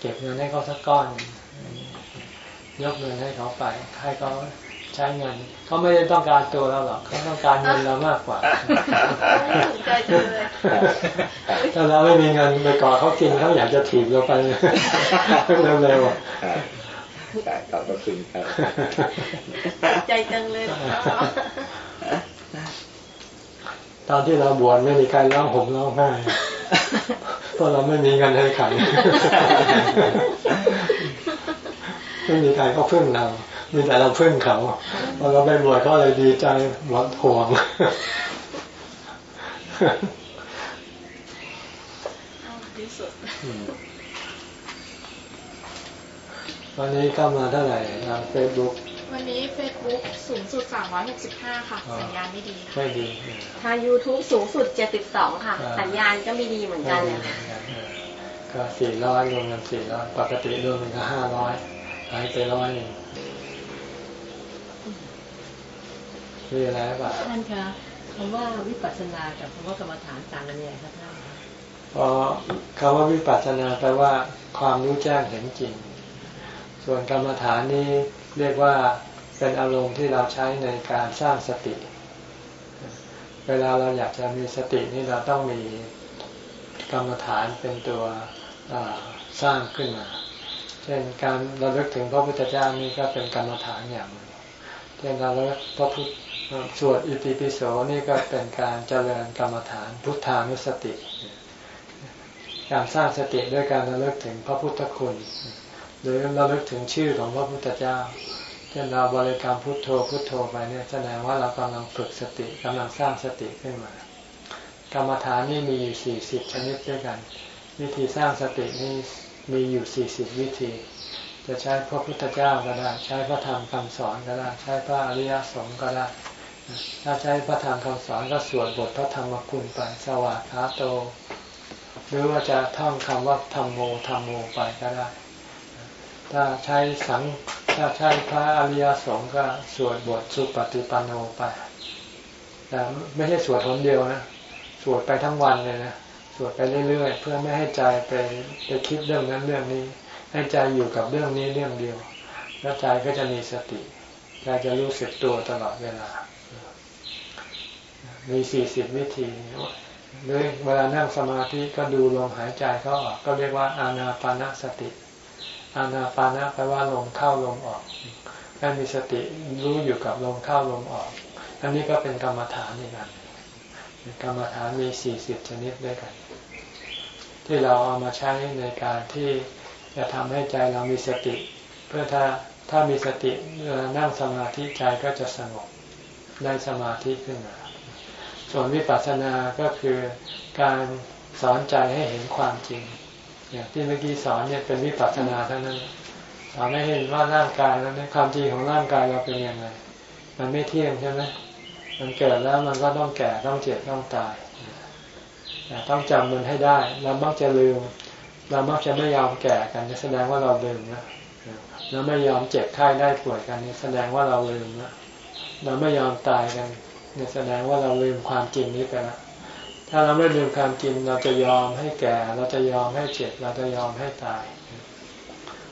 เก็บเงินให้เขาสักก้อน ยกเงินให้เขาไป ให้เขาใช้เงินเขาไม่ได้ต้องการตัวเราหรอกเขาต้องการเงินเรามากกว่าใจจังเลยถ้าเราไม่มีเงินไปก่อเขากินเขาอยากจะถีบเราไปเร็วๆขอบคุณครับใจจังเลย ตอนที่เราบวชไม่มีใครร้องห่มร้องไห้เพราะเราไม่มีเงินให้ขันไม่มีใครก็พึ่งเรา มีแต่เราพึ่งเขาพอเราไปบวชเขาเลยดีใจหมดห่วงวันนี้เข้ามาเท่าไหร่ทางเฟซบุ๊ก วันนี้เฟซบุ๊กสูงสุด 365 ค่ะ สัญญาณไม่ดีไม่ดีทาง YouTube สูงสุด 72 ค่ะ สัญญาณก็ไม่ดีเหมือนกันเลยก็สี่ร้อยรวมกันสี่ร้อยปกติรวมกันก็ห้าร้อยหายไปร้อยหนึ่งมีอะไรบ้างท่านคะคำว่าวิปัสสนากับคำว่ากรรมฐานต่างกันยังไงครับท่านพอคำว่าวิปัสสนาแปลว่าความรู้แจ้งเห็นจริง ส่วนกรรมฐานนี้ เรียกว่าเป็นอารมณ์ที่เราใช้ในการสร้างสติ เวลาเราอยากจะมีสตินี่เราต้องมีกรรมฐานเป็นตัวสร้างขึ้นมา เช่นการเราเลิกถึงพระพุทธเจ้านี่ก็เป็นกรรมฐานอย่างหนึ่งเช่นเราเลิกพระพุทธสวดอิติปิโสนี่ก็เป็นการเจริญกรรมฐานพุทธานุสติ การสร้างสติด้วยการระลึกถึงพระพุทธคุณ หรือเระลึกถึงชื่อของพระพุทธเจ้าเช่นเราบริกรรมพุทโธพุทโธไปเนี่ยแสดงว่าเรากำลังฝึกสติกำลังสร้างสติขึ้นมากรรมฐานนี่มีอยู่สี่สิบชนิดด้วยกัน วิธีสร้างสตินี่มีอยู่สี่สิบวิธี จะใช้พระพุทธเจ้าก็ได้ ใช้พระธรรมคำสอนก็ได้ ใช้พระอริยสงฆ์ก็ได้ ถ้าใช้พระธรรมคำสอนก็สวดบทพระธรรมคุณไปสวากขาโต หรือว่าจะท่องคำว่าธรรมโมธรรมโมไปก็ได้ ถ้าใช้สังถ้าใช้พระอริยสงฆ์ก็สวดบทสุปฏิปันโนไปแต่ไม่ใช่สวดคนเดียวนะ สวดไปทั้งวันเลยนะ สวดไปเรื่อยๆ เพื่อไม่ให้ใจไปไปคิดเรื่องนั้นเรื่องนี้ ให้ใจอยู่กับเรื่องนี้เรื่องเดียว แล้วใจก็จะมีสติใจจะรู้สึกตัวตลอดเวลา มีสี่สิบวิธีหรือเวลานั่งสมาธิก็ดูลมหายใจเข้าออกก็เรียกว่าอานาปานสติ อานาปานะแปลว่าลมเข้าลมออกพให้มีสติรู้อยู่กับลมเข้าลมออก อันนี้ก็เป็นกรรมฐานอีกอันกรรมฐานมีสี่สิบชนิดด้วยกัน ที่เราเอามาใช้ในการที่จะทำให้ใจเรามีสติ เพื่อถ้าถ้ามีสติเมื่อนั่งสมาธิใจก็จะสงบได้สมาธิขึ้นมา ส่วนวิปัสสนาก็คือการสอนใจให้เห็นความจริง อย่างที่เมื่อกี้สอนเนี่ยเป็นวิปัสสนาเทั้งนั้นสอนให้เห็นว่าร่างกายแล้วเนี่ยความจริงของร่างกายเราเป็นยังไงมันไม่เที่ยงใช่ไหมมันเกิดแล้วมันก็ต้องแก่ต้องเจ็บต้องตายแต่ต้องจำมันให้ได้ เรามักจะลืม เรามักจะไม่ยอมแก่กันแสดงว่าเราลืมนะเราไม่ยอมเจ็บไข้ได้ป่วยกันแสดงว่าเราลืมนะเราไม่ยอมตายกันแสดงว่าเราลืมความจริงนี้ไปแล้ว ถ้าเราไม่ลืมความจริงเราจะยอมให้แก่ เราจะยอมให้เจ็บ เราจะยอมให้ตาย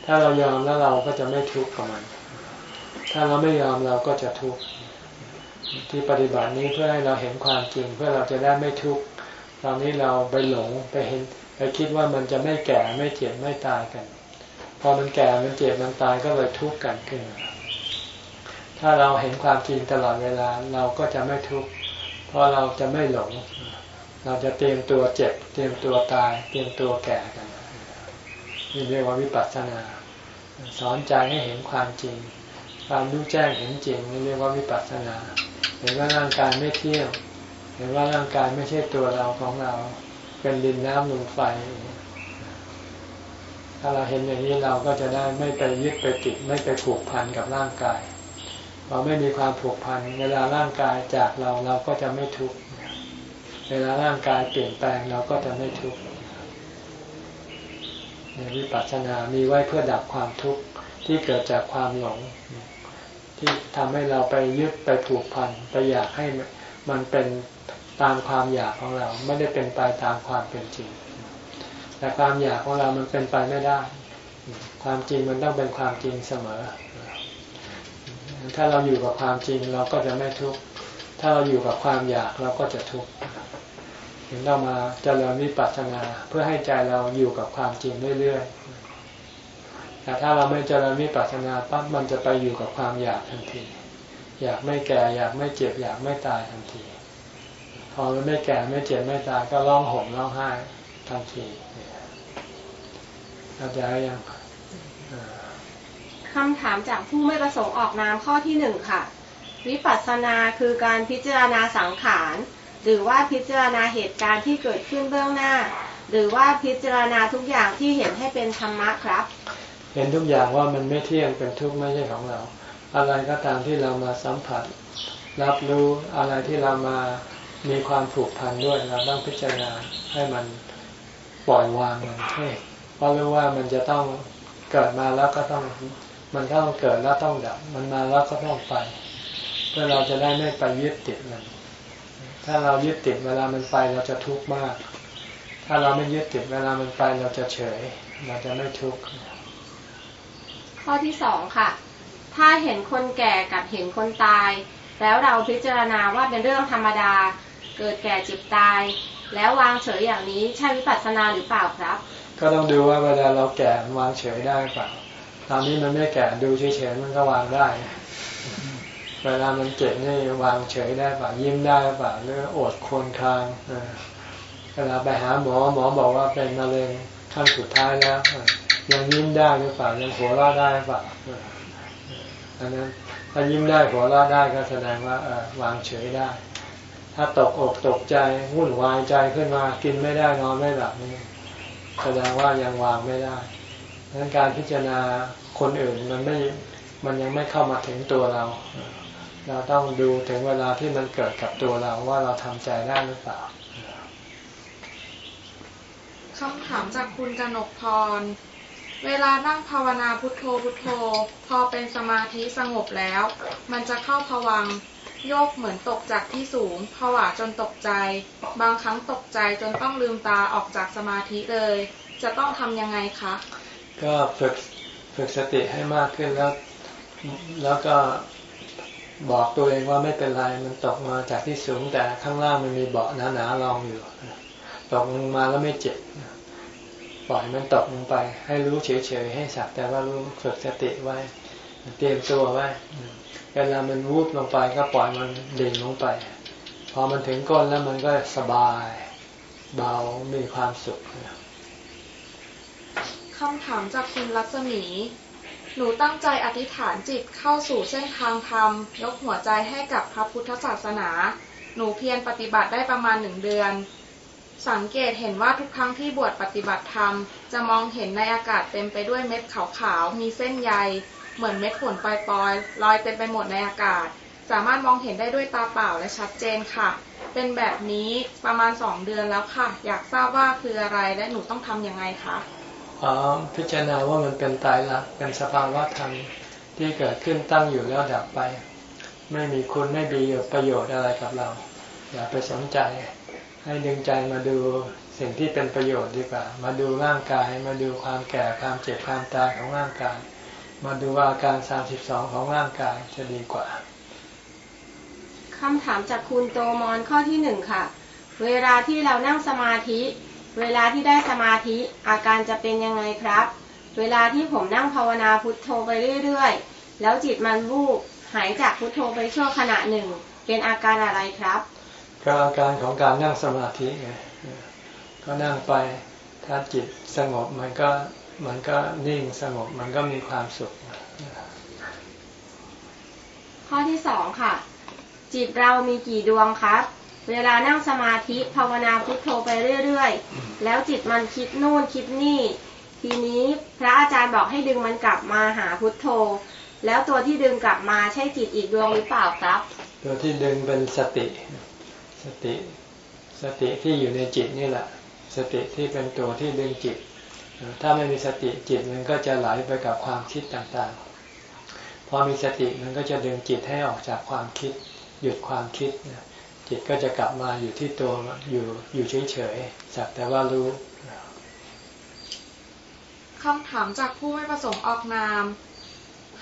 ถ้าเรายอมแล้วเราก็จะไม่ทุกข์กับมัน ถ้าเราไม่ยอมเราก็จะทุกข์ที่ปฏิบัตินี้เพื่อให้เราเห็นความจริง เพื่อเราจะได้ไม่ทุกข์ตอนนี้เราไปหลงไปเห็นไปคิดว่ามันจะไม่แก่ไม่เจ็บไม่ตายกัน พอมันแก่มันเจ็บมันตายก็เลยทุกข์กันขึ้นถ้าเราเห็นความจริงตลอดเวลาเราก็จะไม่ทุกข์เพราะเราจะไม่หลง เราจะเตรียมตัวเจ็บ เตรียมตัวตาย เตรียมตัวแก่กันนี่เรียกว่าวิปัสสนา สอนใจให้เห็นความจริง ความรู้แจ้งเห็นจริงนี่เรียกว่าวิปัสสนา เห็นว่าร่างกายไม่เที่ยงเห็นว่าร่างกายไม่ใช่ตัวเราของเรา เป็นดินน้ำลมไฟ ถ้าเราเห็นอย่างนี้เราก็จะได้ไม่ไปยึดไปติดไม่ไปผูกพันกับร่างกายพอไม่มีความผูกพันเวลาร่างกายจากเราเราก็จะไม่ทุกข์ เวลาร่างกายเปลี่ยนแปลงเราก็จะไม่ทุกข์ในวิปัสสนามีไว้เพื่อดับความทุกข์ที่เกิดจากความหลง ที่ทำให้เราไปยึดไปผูกพันไปอยากให้มันเป็นตามความอยากของเรา ไม่ได้เป็นไปตามความเป็นจริง แต่ความอยากของเรามันเป็นไปไม่ได้ ความจริงมันต้องเป็นความจริงเสมอ ถ้าเราอยู่กับความจริงเราก็จะไม่ทุกข์ถ้าเราอยู่กับความอยากเราก็จะทุกข์ ถึงเรามาเจริญวิปัสสนาเพื่อให้ใจเราอยู่กับความจริงเรื่อยๆแต่ถ้าเราไม่เจริญวิปัสสนาปั๊บมันจะไปอยู่กับความอยากทันที อยากไม่แก่อยากไม่เจ็บอยากไม่ตายทันที พอมันไม่แก่ไม่เจ็บไม่ตายก็ร้องห่มร้องไห้ทันทีเข้าใจยังคำถามจากผู้ไม่ประสงค์ออกนามข้อที่หนึ่งค่ะ วิปัสสนาคือการพิจารณาสังขาร หรือว่าพิจารณาเหตุการณ์ที่เกิดขึ้นเบื้องหน้า หรือว่าพิจารณาทุกอย่างที่เห็นให้เป็นธรรมะครับ เห็นทุกอย่างว่ามันไม่เที่ยงเป็นทุกข์ไม่ใช่ของเรา อะไรก็ตามที่เรามาสัมผัส รับรู้อะไรที่เรามามีความผูกพันด้วยเราต้องพิจารณาให้มันปล่อยวางมันให้เพราะรู้ว่ามันจะต้องเกิดมาแล้วก็ต้อง มันต้องเกิดแล้วต้องดับ มันมาแล้วก็ต้องไป เพื่อเราจะได้ไม่ไปยึดติดมัน ถ้าเรายึดติดเวลามันไปเราจะทุกข์มาก ถ้าเราไม่ยึดติดเวลามันไปเราจะเฉย เราจะไม่ทุกข์ ข้อที่สองค่ะ ถ้าเห็นคนแก่กับเห็นคนตาย แล้วเราพิจารณาว่าเป็นเรื่องธรรมดา เกิดแก่เจ็บตาย แล้ววางเฉยอย่างนี้ใช่วิปัสสนาหรือเปล่าครับ ก็ต้องดูว่าเวลาเราแก่วางเฉยได้เปล่า ตอนนี้มันไม่แก่ดูเฉยๆมันก็วางได้ เวลามันเจ็บนี่วางเฉยได้ป่ะยิ้มได้ป่ะหรืออดคนคางเวลาไปหาหมอหมอบอกว่าเป็นมะเร็งขั้นสุดท้ายแล้วยังยิ้มได้หรือเปล่ายังหัวเราะได้ป่ะอันนั้นถ้ายิ้มได้หัวเราะได้ก็แสดงว่าวางเฉยได้ ถ้าตกอกตกใจวุ่นวายใจขึ้นมากินไม่ได้นอนไม่หลับนี่แสดงว่ายังวางไม่ได้ดังนั้นการพิจารณาคนอื่นมันไม่มันยังไม่เข้ามาถึงตัวเรา เราต้องดูถึงเวลาที่มันเกิดกับตัวเราว่าเราทำใจได้หรือเปล่าคำถามจากคุณกนกพร เวลานั่งภาวนาพุทโธพุทโธ พอเป็นสมาธิสงบแล้ว มันจะเข้าผวังโยกเหมือนตกจากที่สูงผวาจนตกใจ บางครั้งตกใจจนต้องลืมตาออกจากสมาธิเลย จะต้องทำยังไงคะ ก็ฝึกฝึกสติให้มากขึ้นแล้ว แล้วก็ บอกตัวเองว่าไม่เป็นไรมันตกมาจากที่สูงแต่ข้างล่างมันมีเบาะหนาๆรองอยู่ตกลงมาแล้วไม่เจ็บปล่อยมันตกลงไป ให้รู้เฉยๆให้สักแต่ว่ารู้ฝึกสติไว้ เตรียมตัวไว้เวลามันวูบลงไปก็ปล่อยมันเด่งลงไป พอมันถึงก้นแล้วมันก็สบาย เบามีความสุขคำถามจากคุณรัศมี หนูตั้งใจอธิษฐานจิตเข้าสู่เส้นทางธรรม ยกหัวใจให้กับพระพุทธศาสนา หนูเพียรปฏิบัติได้ประมาณหนึ่งเดือน สังเกตเห็นว่าทุกครั้งที่บวชปฏิบัติธรรม จะมองเห็นในอากาศเต็มไปด้วยเม็ดขาวๆ มีเส้นใย เหมือนเม็ดฝนปลอยๆ ลอยเต็มไปหมดในอากาศ สามารถมองเห็นได้ด้วยตาเปล่าและชัดเจนค่ะ เป็นแบบนี้ประมาณสองเดือนแล้วค่ะ อยากทราบว่าคืออะไรและหนูต้องทำยังไงคะ อ๋อพิจารณาว่ามันเป็นตายรักเป็นสภาวะธรรมที่เกิดขึ้นตั้งอยู่แล้วดับไป ไม่มีคุณไม่มีประโยชน์อะไรกับเรา อย่าไปสนใจ ให้ดึงใจมาดูสิ่งที่เป็นประโยชน์ดีกว่า มาดูร่างกาย มาดูความแก่ความเจ็บความตายของร่างกาย มาดูอาการ 32 ของร่างกายจะดีกว่าคำถามจากคุณโตมอนข้อที่หนึ่งค่ะ เวลาที่เรานั่งสมาธิ เวลาที่ได้สมาธิอาการจะเป็นยังไงครับ เวลาที่ผมนั่งภาวนาพุทโธไปเรื่อยๆ แล้วจิตมันวูบหายจากพุทโธไปชั่วขณะหนึ่ง เป็นอาการอะไรครับก็อาการของการนั่งสมาธิไงก็นั่งไปถ้าจิตสงบมันก็มันก็นิ่งสงบมันก็มีความสุข ข้อที่สองค่ะ จิตเรามีกี่ดวงครับ เวลานั่งสมาธิภาวนาพุทโธไปเรื่อยๆ แล้วจิตมันคิดนู่นคิดนี่ ทีนี้พระอาจารย์บอกให้ดึงมันกลับมาหาพุทโธ แล้วตัวที่ดึงกลับมาใช่จิตอีกดวงหรือเปล่าครับ ตัวที่ดึงเป็นสติ สติ สติที่อยู่ในจิตนี่แหละ สติที่เป็นตัวที่ดึงจิต ถ้าไม่มีสติจิตมันก็จะไหลไปกับความคิดต่างๆ พอมีสติมันก็จะดึงจิตให้ออกจากความคิด หยุดความคิด จิตก็จะกลับมาอยู่ที่ตัวอยู่อยู่เฉยๆสักแต่ว่ารู้คำถามจากผู้ไม่ประสงค์ออกนาม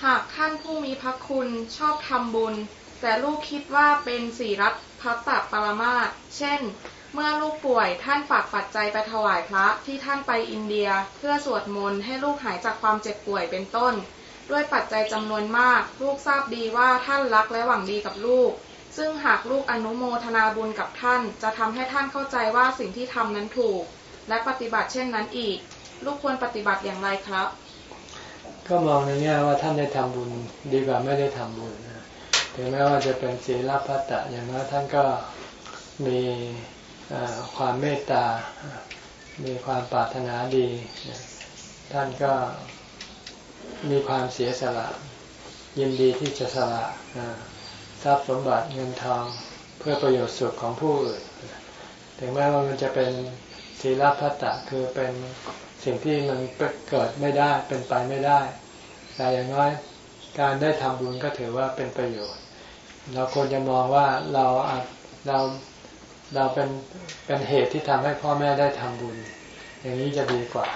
หากท่านผู้มีพระคุณชอบทำบุญ แต่ลูกคิดว่าเป็นสีรัตพัตตปรมาตเช่น เมื่อลูกป่วยท่านฝากปัจจัยไปถวายพระที่ท่านไปอินเดีย เพื่อสวดมนต์ให้ลูกหายจากความเจ็บป่วยเป็นต้น ด้วยปัจจัยจำนวนมาก ลูกทราบดีว่าท่านรักและหวังดีกับลูก ซึ่งหากลูกอนุโมทนาบุญกับท่าน จะทำให้ท่านเข้าใจว่าสิ่งที่ทำนั้นถูก และปฏิบัติเช่นนั้นอีก ลูกควรปฏิบัติอย่างไรครับ ก็มองในแง่ว่าท่านได้ทำบุญดีกว่าไม่ได้ทำบุญถึงแม้ว่าจะเป็นศีลพัตตะอย่างนั้นท่านก็มีความเมตตา มีความปรารถนาดี ท่านก็มีความเสียสละ ยินดีที่จะสละ ทรัพย์สมบัติเงินทองเพื่อประโยชน์สุขของผู้อื่น ถึงแม้ว่ามันจะเป็นศีลพัตตะคือเป็นสิ่งที่มันเกิดไม่ได้เป็นไปไม่ได้ แต่อย่างน้อยการได้ทำบุญก็ถือว่าเป็นประโยชน์ เราควรจะมองว่าเราเราเราเป็นเป็นเหตุที่ทำให้พ่อแม่ได้ทำบุญ อย่างนี้จะดีกว่า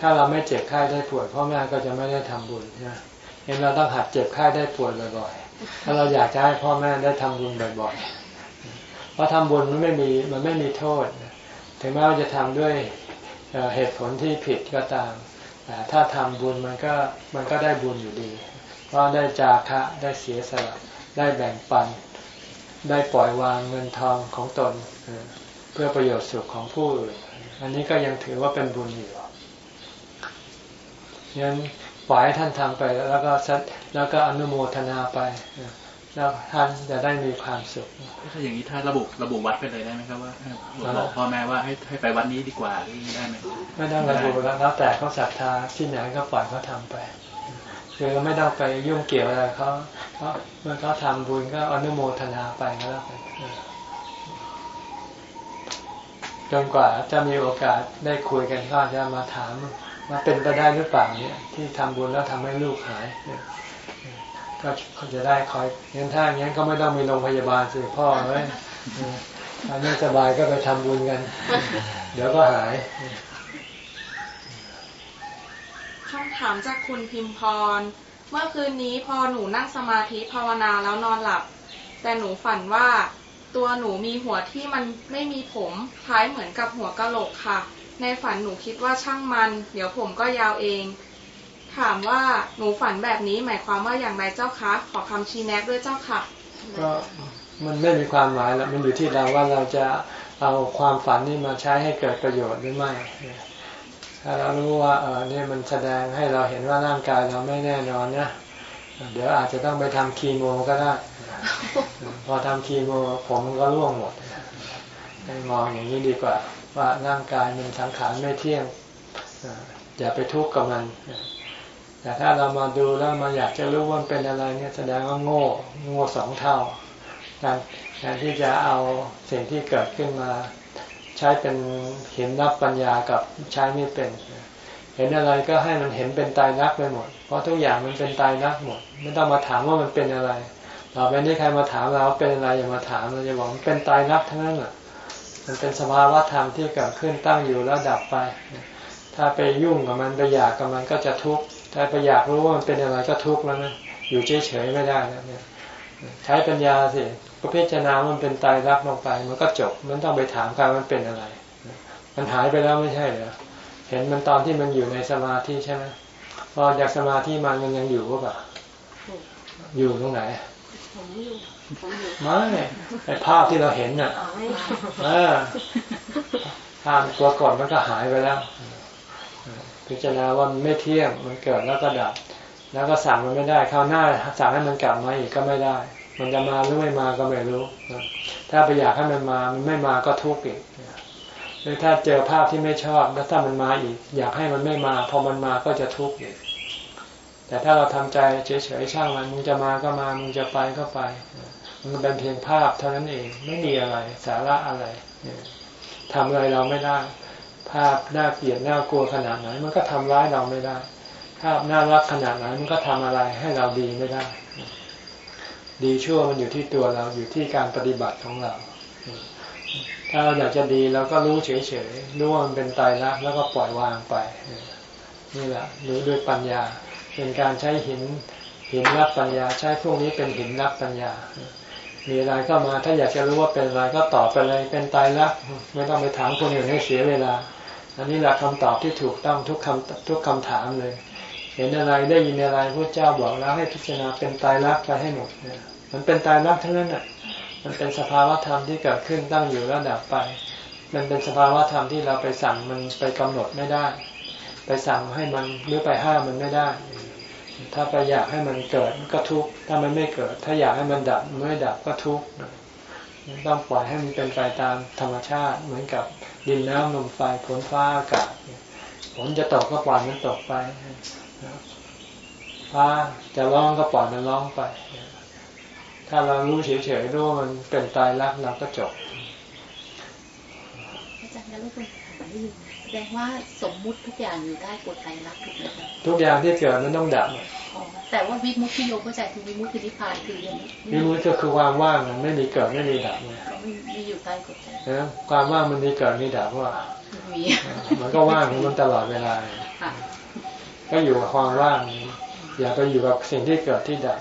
ถ้าเราไม่เจ็บไข้ได้ป่วยพ่อแม่ก็จะไม่ได้ทำบุญนะเห็นเราต้องหัดเจ็บไข้ได้ป่วยบ่อย ถ้าเราอยากจะให้พ่อแม่ได้ทำบุญบ่อยๆ เพราะทำบุญมันไม่มีมันไม่มีโทษ ถึงแม้ว่าจะทำด้วยเหตุผลที่ผิดก็ตาม แต่ถ้าทำบุญมันก็มันก็ได้บุญอยู่ดี เพราะได้จาคะได้เสียสละได้แบ่งปัน ได้ปล่อยวางเงินทองของตน เพื่อประโยชน์สุขของผู้อื่น อันนี้ก็ยังถือว่าเป็นบุญอยู่งั้น ปล่อยให้ท่านทำไปแล้วก็ซัดแล้วก็อนุโมทนาไปแล้วท่านจะได้มีความสุขถ้าอย่างนี้ถ้าระบุระบุวัดไปเลยได้ไหมครับว่าบอกพ่อแม่ว่าให้ให้ไปวัดนี้ดีกว่าได้ไหมไม่ต้องระบุแล้วแต่เขาศรัทธาที่ไหนก็ปล่อยเขาทาไปคือไม่ต้องไปยุ่งเกี่ยวอะไรเขาเขาเมื่อเขาทำบุญก็อนุโมทนาไปก็แล้วกันจนกว่าจะมีโอกาสได้คุยกันก็จะมาถาม ว่าเป็นไปได้หรือเปล่าเนี่ย ที่ทำบุญแล้วทำให้ลูกหายก็เขาจะได้คอยงั้นถ้าอย่างนั้นก็ไม่ต้องมีโรงพยาบาลสิพ่อเลยอันนี้สบายก็ไปทำบุญกัน เดี๋ยวก็หายคำถามจากคุณพิมพร เมื่อคืนนี้พอหนูนั่งสมาธิภาวนาแล้วนอนหลับ แต่หนูฝันว่าตัวหนูมีหัวที่มันไม่มีผมคล้ายเหมือนกับหัวกะโหลกค่ะ ในฝันหนูคิดว่าช่างมัน เดี๋ยวผมก็ยาวเองแถามว่าหนูฝันแบบนี้หมายความว่าอย่างไรเจ้าคะ ขอคำชี้แนะด้วยเจ้าค่ะ ก็มันไม่มีความหมายแล้วมันอยู่ที่เราว่าเราจะเอาความฝันนี้มาใช้ให้เกิดประโยชน์หรือไม่ถ้าเรารู้ว่าเออเนี่ยมันแสดงให้เราเห็นว่าร่างกายเราไม่แน่นอนนะเดี๋ยวอาจจะต้องไปทำคีโมก็ได้ พอทำคีโมผมมันก็ร่วงหมดให้มองอย่างนี้ดีกว่า ว่าร่างกายมันสังขารไม่เที่ยงอย่าไปทุกข์กับมันแต่ถ้าเรามาดูแล้วมาอยากจะรู้ว่ามันเป็นอะไรเนี่ยแสดงว่าโง่โง่สองเท่าการแทนที่จะเอาสิ่งที่เกิดขึ้นมา ใช้เป็นเห็นรับปัญญากับใช้ไม่เป็น เห็นอะไรก็ให้มันเห็นเป็นตายรักไปหมด เพราะทุกอย่างมันเป็นตายรักหมด ไม่ต้องมาถามว่ามันเป็นอะไรต่อไปนี้ใครมาถามเราเป็นอะไรอย่ามาถามเราจะบอกมันเป็นตายรักทั้งนั้นแหละ มันเป็นสภาวะธรรมที่เกิดขึ้นตั้งอยู่แล้วดับไป ถ้าไปยุ่งกับมันไปอยากกับมันก็จะทุกข์ ถ้าไปอยากรู้ว่ามันเป็นอะไรก็ทุกข์แล้วนะ อยู่เฉยๆไม่ได้แล้วเนี่ย ใช้ปัญญาสิประเภทจนามันเป็นตายรักลงไป มันก็จบ มันต้องไปถามกันมันเป็นอะไร มันหายไปแล้วไม่ใช่เหรอ เห็นมันตอนที่มันอยู่ในสมาธิใช่ไหมพอจากสมาธิมันมันยังอยู่หรือเปล่าอยู่ตรงไหนไม่ไอภาพที่เราเห็นน่ะเออภาพตัวก่อนมันก็หายไปแล้ว พิจารณาว่ามันไม่เที่ยงมันเกิดแล้วก็ดับ แล้วก็สั่งมันไม่ได้คราวหน้าสั่งให้มันกลับมาอีกก็ไม่ได้ มันจะมาหรือไม่มาก็ไม่รู้ ถ้าไปอยากให้มันมา มันไม่มาก็ทุกข์อีกหรือถ้าเจอภาพที่ไม่ชอบแล้วถ้ามันมาอีก อยากให้มันไม่มาพอมันมาก็จะทุกข์อีกแต่ถ้าเราทำใจเฉยๆช่างมันมึงจะมาก็มามึงจะไปก็ไป มันเป็นเพียงภาพเท่านั้นเองไม่มีอะไรสาระอะไรทำอะไรเราไม่ได้ ภาพน่าเกลียดน่ากลัวขนาดไหนมันก็ทำร้ายเราไม่ได้ ภาพน่ารักขนาดไหนมันก็ทำอะไรให้เราดีไม่ได้ ดีชั่วมันอยู่ที่ตัวเราอยู่ที่การปฏิบัติของเรา ถ้าเราอยากจะดีเราก็รู้เฉยๆรู้ว่ามันเป็นตายรักแล้วก็ปล่อยวางไปนี่แหละรู้ด้วยปัญญาเป็นการใช้หินหินรับปัญญา ใช้พวกนี้เป็นหินรับปัญญา มีอะไรก็มา ถ้าอยากจะรู้ว่าเป็นอะไรก็ตอบไปเลยเป็นตายรักไม่ต้องไปถามคนอื่นให้เสียเวลา อันนี้แหละคำตอบที่ถูกต้องทุกคำทุกคำถามเลย เห็นอะไรได้ยินอะไรพระเจ้าบอกแล้วให้พิจารณาเป็นตายรักไปให้หมดเนี่ยมันเป็นตายรักทั้งนั้นอะมันเป็นสภาวะธรรมที่เกิดขึ้นตั้งอยู่แล้วดับไป มันเป็นสภาวะธรรมที่เราไปสั่งมันไปกำหนดไม่ได้ ไปสั่งให้มันหรือไปห้ามมันไม่ได้ ถ้าไปอยากให้มันเกิดก็ทุกข์ถ้ามันไม่เกิด ถ้าอยากให้มันดับไม่ดับก็ทุกข์ต้องปล่อยให้มันเป็นไปตามธรรมชาติ เหมือนกับดินน้ำลมไฟฝนฟ้าอากาศฝนจะตกก็ปล่อยมันตกไปฟ้าจะร้องก็ปล่อยมันร้องไป ถ้าเรารู้เฉยๆรู้ว่ามันเป็นตายรักเราก็จบอาจารย์แล้วคุณแส ดงว่าสมมุติทุกอย่างอยู่ได้กฎไตรลักษณ์ถูกไหมคะทุกอย่างที่เกิดมันต้องดับแต่ว่าวิมุตที่โยเข้าใจคือวิมุตคือนิพพานคือยังวิมุตก็คือความว่างมันไม่มีเกิดไม่มีดับไงไม่อยู่ใต้กฎนะความว่างมันมีเกิดมีดับว่ามันก็ว่างมันตลอดเวลาก็อยู่กับความว่างอย่าไปอยู่กับสิ่งที่เกิดที่ดับ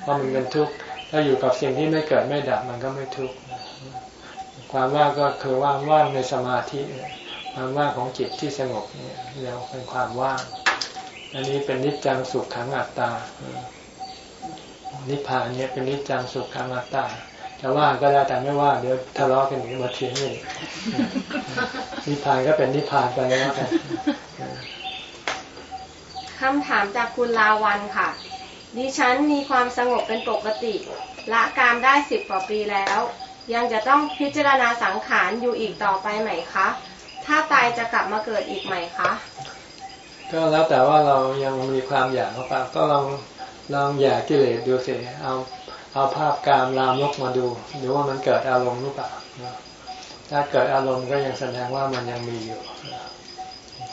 เพราะมันเป็นทุกข์ถ้าอยู่กับสิ่งที่ไม่เกิดไม่ดับมันก็ไม่ทุกข์ความว่างก็คือว่างว่างในสมาธิ ความว่างของจิตที่สงบเนี่ยเรียกเป็นความว่าง อันนี้เป็นนิจจังสุขขังอัตตา นิพพานเนี่ยเป็นนิจจังสุขขังอัตตาจะว่าก็ได้แต่ไม่ว่าเดี๋ยวทะเลาะกันอีกมาเถียงอีกนิพพานก็เป็นนิพพานไปแล้วกันคำถามจากคุณลาวันค่ะ ดิฉันมีความสงบเป็นปกติละการได้สิบกว่าปีแล้ว ยังจะต้องพิจารณาสังขารอยู่อีกต่อไปไหมคะ ถ้าตายจะกลับมาเกิดอีกไหมคะ ก็แล้วแต่ว่าเรายังมีความอยากเข้าไปก็ลองลองอยากกิเลสดูสิเอาเอาภาพการลามกมาดูหรือว่ามันเกิดอารมณ์หรือเปล่าถ้าเกิดอารมณ์ก็ยังแสดงว่ามันยังมีอยู่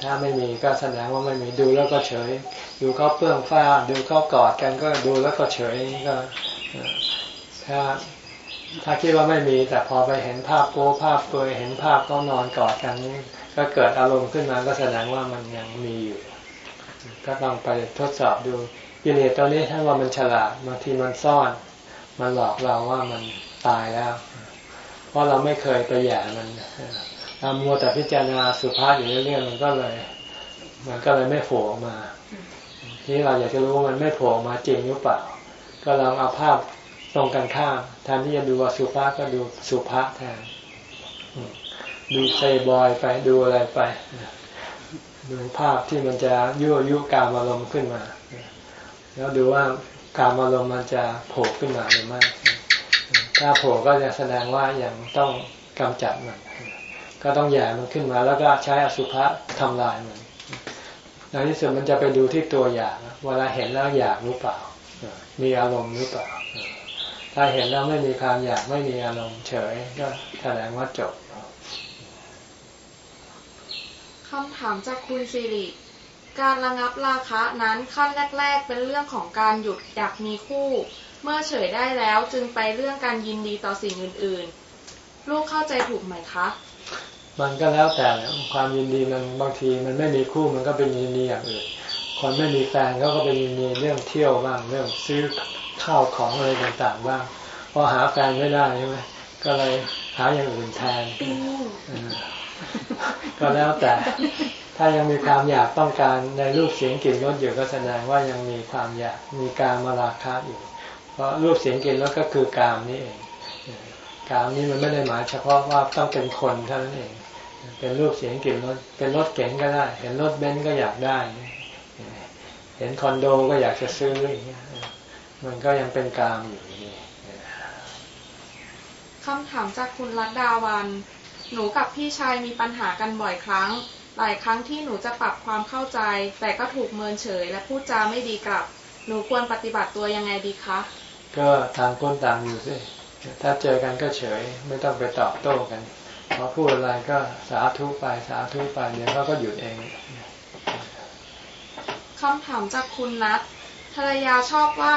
ถ้าไม่มีก็แสดงว่าไม่มีดูแล้วก็เฉย ดูเขาเปื้องฟ้า ดูเขากอดกันก็ดูแล้วก็เฉยก็ถ้า ถ้าคิดว่าไม่มีแต่พอไปเห็นภาพโป๊ภาพเปยเห็นภาพเขานอนกอดกันนี่ก็เกิดอารมณ์ขึ้นมาก็แสดงว่ามันยังมีอยู่ ก็ต้องไปทดสอบดูกิเลสตอนนี้ถ้าว่ามันฉลาดบางทีมันซ่อน มันหลอกเราว่ามันตายแล้ว เพราะเราไม่เคยไปแย่มันทำมัวแต่พิจารณาสุภาพอยู่เรื่อยๆมันก็เลย มันก็เลยไม่โผล่ออกมาถนี่เราอยากจะรู้ว่ามันไม่โผล่มาจริงหรือเปล่า ก็ลองเอาภาพ ตรงกันข้ามแทนที่จะดูว่าสุภาพก็ดูสุภาพแทน ดูเซบอยไปดูอะไรไป ดูภาพที่มันจะยั่วยุการอารมณ์ขึ้นมา แล้วดูว่าการอารมณ์มันจะโผล่ขึ้นมาหรือไม่ถ้าโผล่ก็จะแสดงว่ายังต้องกำจัดมันก็ต้องแย่มันขึ้นมา แล้วก็ใช้อสุภะทำลายมันในที่สุดมันจะไปดูที่ตัวอยากเวลาเห็นแล้วอยากรู้เปล่า มีอารมณ์หรือเปล่า ถ้าเห็นแล้วไม่มีความอยากไม่มีอารมณ์เฉยก็แสดงว่าจบคำถามจากคุณสิริ การระงับราคะนั้นขั้นแรก ๆ เป็นเรื่องของการหยุดอยากมีคู่ เมื่อเฉยได้แล้วจึงไปเรื่องการยินดีต่อสิ่งอื่น ๆ ลูกเข้าใจถูกไหมคะ มันก็แล้วแต่ความยินดีมันบางทีมันไม่มีคู่มันก็เป็นยินดีอย่างอื่นคนไม่มีแฟนเขาก็เป็นยินดีเรื่องเที่ยวบ้างเรื่องซื้อ ข้าวของอะไรต่างๆบ้างพอหาแฟนไม่ได้ใช่ไหมก็เลยหาอย่างอื่นแทนก็แล้วแต่ ถ้ายังมีความอยากต้องการในรูปเสียงกลิ่นรสอยู่ก็แสดงว่ายังมีความอยากมีการมาราคะอยู่ เพราะรูปเสียงกลิ่นรสก็คือกามนี่เองกามนี้มันไม่ได้หมายเฉพาะว่าต้องเป็นคนเท่านั้นเอง เป็นรูปเสียงกลิ่นรสเป็นรถเก๋งก็ได้ เห็นรถเบนซ์ก็อยากได้ เห็นคอนโดก็อยากจะซื้ออย่างเงี้ย มันก็ยังเป็นกามอยู่คำถามจากคุณรัตดาวัน หนูกับพี่ชายมีปัญหากันบ่อยครั้ง หลายครั้งที่หนูจะปรับความเข้าใจ แต่ก็ถูกเมินเฉย และพูดจาไม่ดีกลับ หนูควรปฏิบัติตัวยังไงดีคะ ก็ต่างคนต่างอยู่สิ ถ้าเจอกันก็เฉย ไม่ต้องไปตอบโต้กันพอพูดอะไรก็สาธุไปสาธุไปเดี๋ยวเขาก็หยุดเองคำถามจากคุณนัทภรรยาชอบไหว้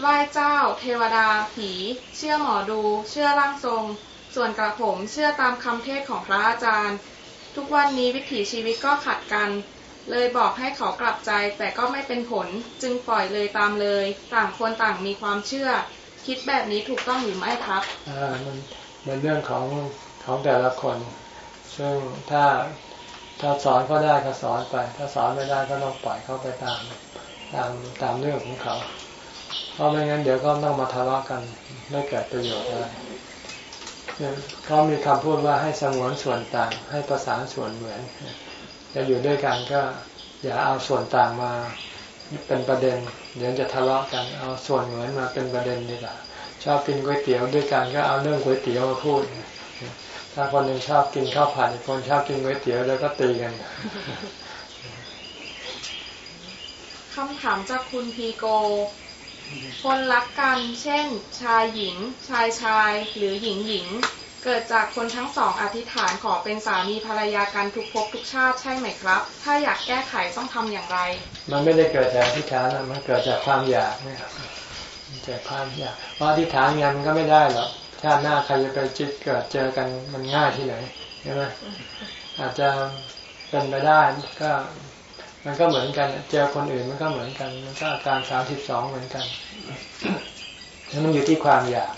ไหว้เจ้า เทวดา ผี เชื่อหมอดู เชื่อร่างทรง ส่วนกระผมเชื่อตามคำเทศของพระอาจารย์ ทุกวันนี้วิถีชีวิตก็ขัดกัน เลยบอกให้เขากลับใจแต่ก็ไม่เป็นผล จึงปล่อยเลยตามเลย ต่างคนต่างมีความเชื่อ คิดแบบนี้ถูกต้องหรือไม่ครับอ่ามันเป็นเรื่องของของแต่ละคน ซึ่งถ้าถ้าสอนเขาได้ก็สอนไป ถ้าสอนไม่ได้ก็ต้องปล่อยเขาไปตามตามตามเรื่องของเขา เพราะไม่งั้นเดี๋ยวก็ต้องมาทะเลาะกัน ไม่เกิดประโยชน์อะไรเขามีคำพูดว่าให้สงวนส่วนต่าง ให้ประสานส่วนเหมือน จะอยู่ด้วยกันก็อย่าเอาส่วนต่างมาเป็นประเด็น เดี๋ยวจะทะเลาะกันเอาส่วนเหมือนมาเป็นประเด็นดีกว่าชอบกินก๋วยเตี๋ยวด้วยกันก็เอาเรื่องก๋วยเตี๋ยวมาพูด ถ้าคนหนึ่งชอบกินข้าวผัดคนชอบกินก๋วยเตี๋ยวแล้วก็ตีกันคำถามจากคุณพีโก คนรักกัน เช่น ชายหญิง ชายชาย หรือหญิงหญิง เกิดจากคนทั้งสองอธิษฐานขอเป็นสามีภรรยากันทุกภพทุกชาติใช่ไหมครับ ถ้าอยากแก้ไขต้องทำอย่างไร มันไม่ได้เกิดจากอธิษฐานมันเกิดจากความอยากเนี่ยจากความอยากเพราะอธิษฐานงานก็ไม่ได้หรอกชาติหน้าใครจะไปจิตเกิดเจอกันมันง่ายที่ไหนใช่ไหมอาจจะเป็นไปได้ก็ มันก็เหมือนกัน เจอคนอื่นมันก็เหมือนกัน มันก็อาการสามสิบสองเหมือนกันแล้วมันอยู่ที่ความอยาก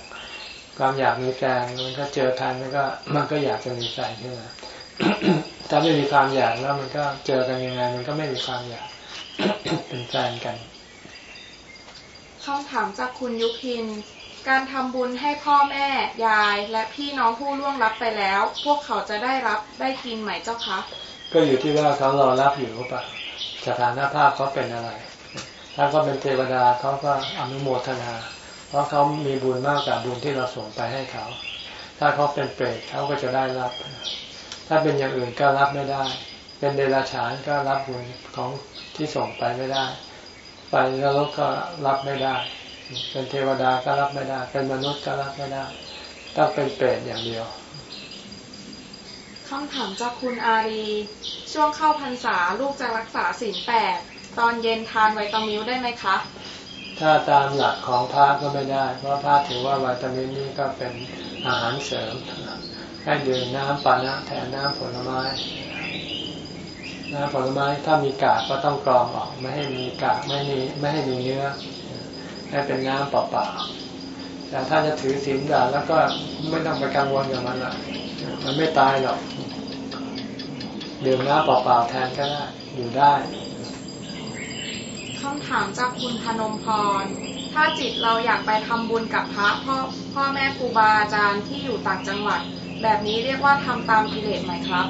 ความอยากมีแฟนมันก็เจอใครมันก็ มันก็อยากจะมีแฟนขึ้นมาถ้าไม่มีความอยากแล้วมันก็เจอกันยังไง มันก็ไม่มีความอยากเป็นแฟนกันคำถามจากคุณยุพิน การทำบุญให้พ่อแม่ ยายและพี่น้องผู้ล่วงลับไปแล้ว พวกเขาจะได้รับได้กินไหมเจ้าคะ ก็อยู่ที่ว่าเขารอรับอยู่หรือเปล่า สถานภาพเขาเป็นอะไร ถ้าเขาเป็นเทวดาเขาก็อนุโมทนา เพราะเขามีบุญมากกว่าบุญที่เราส่งไปให้เขา ถ้าเขาเป็นเปรตเขาก็จะได้รับ ถ้าเป็นอย่างอื่นก็รับไม่ได้ เป็นเดรัจฉานก็รับบุญของที่ส่งไปไม่ได้ ไปนรกก็รับไม่ได้ เป็นเทวดาก็รับไม่ได้ เป็นมนุษย์ก็รับไม่ได้ ต้องเป็นเปรตอย่างเดียว คำถามจากคุณอารี ช่วงเข้าพรรษาลูกจะรักษาศีลแปดตอนเย็นทานไวตามิลได้ไหมคะ ถ้าตามหลักของพระก็ไม่ได้ เพราะพระถือว่าไวตามิลนี่ก็เป็นอาหารเสริมให้ดื่มน้ำปานะแทนน้ำผลไม้น้ำผลไม้ถ้ามีกากก็ต้องกรองออก ไม่ให้มีกากไม่มีไม่ให้มีเนื้อให้เป็นน้ำเปล่าๆ แต่ถ้าจะถือศีลด่าแล้วก็ไม่ต้องไปกังวลกับมันละมันไม่ตายหรอกดื่มน้ำเปล่าๆแทนก็ได้อยู่ได้คคำถามจากคุณพนมพร ถ้าจิตเราอยากไปทำบุญกับพระพ่อพ่อแม่ครูบาอาจารย์ที่อยู่ต่างจังหวัด แบบนี้เรียกว่าทำตามกิเลสไหมครับ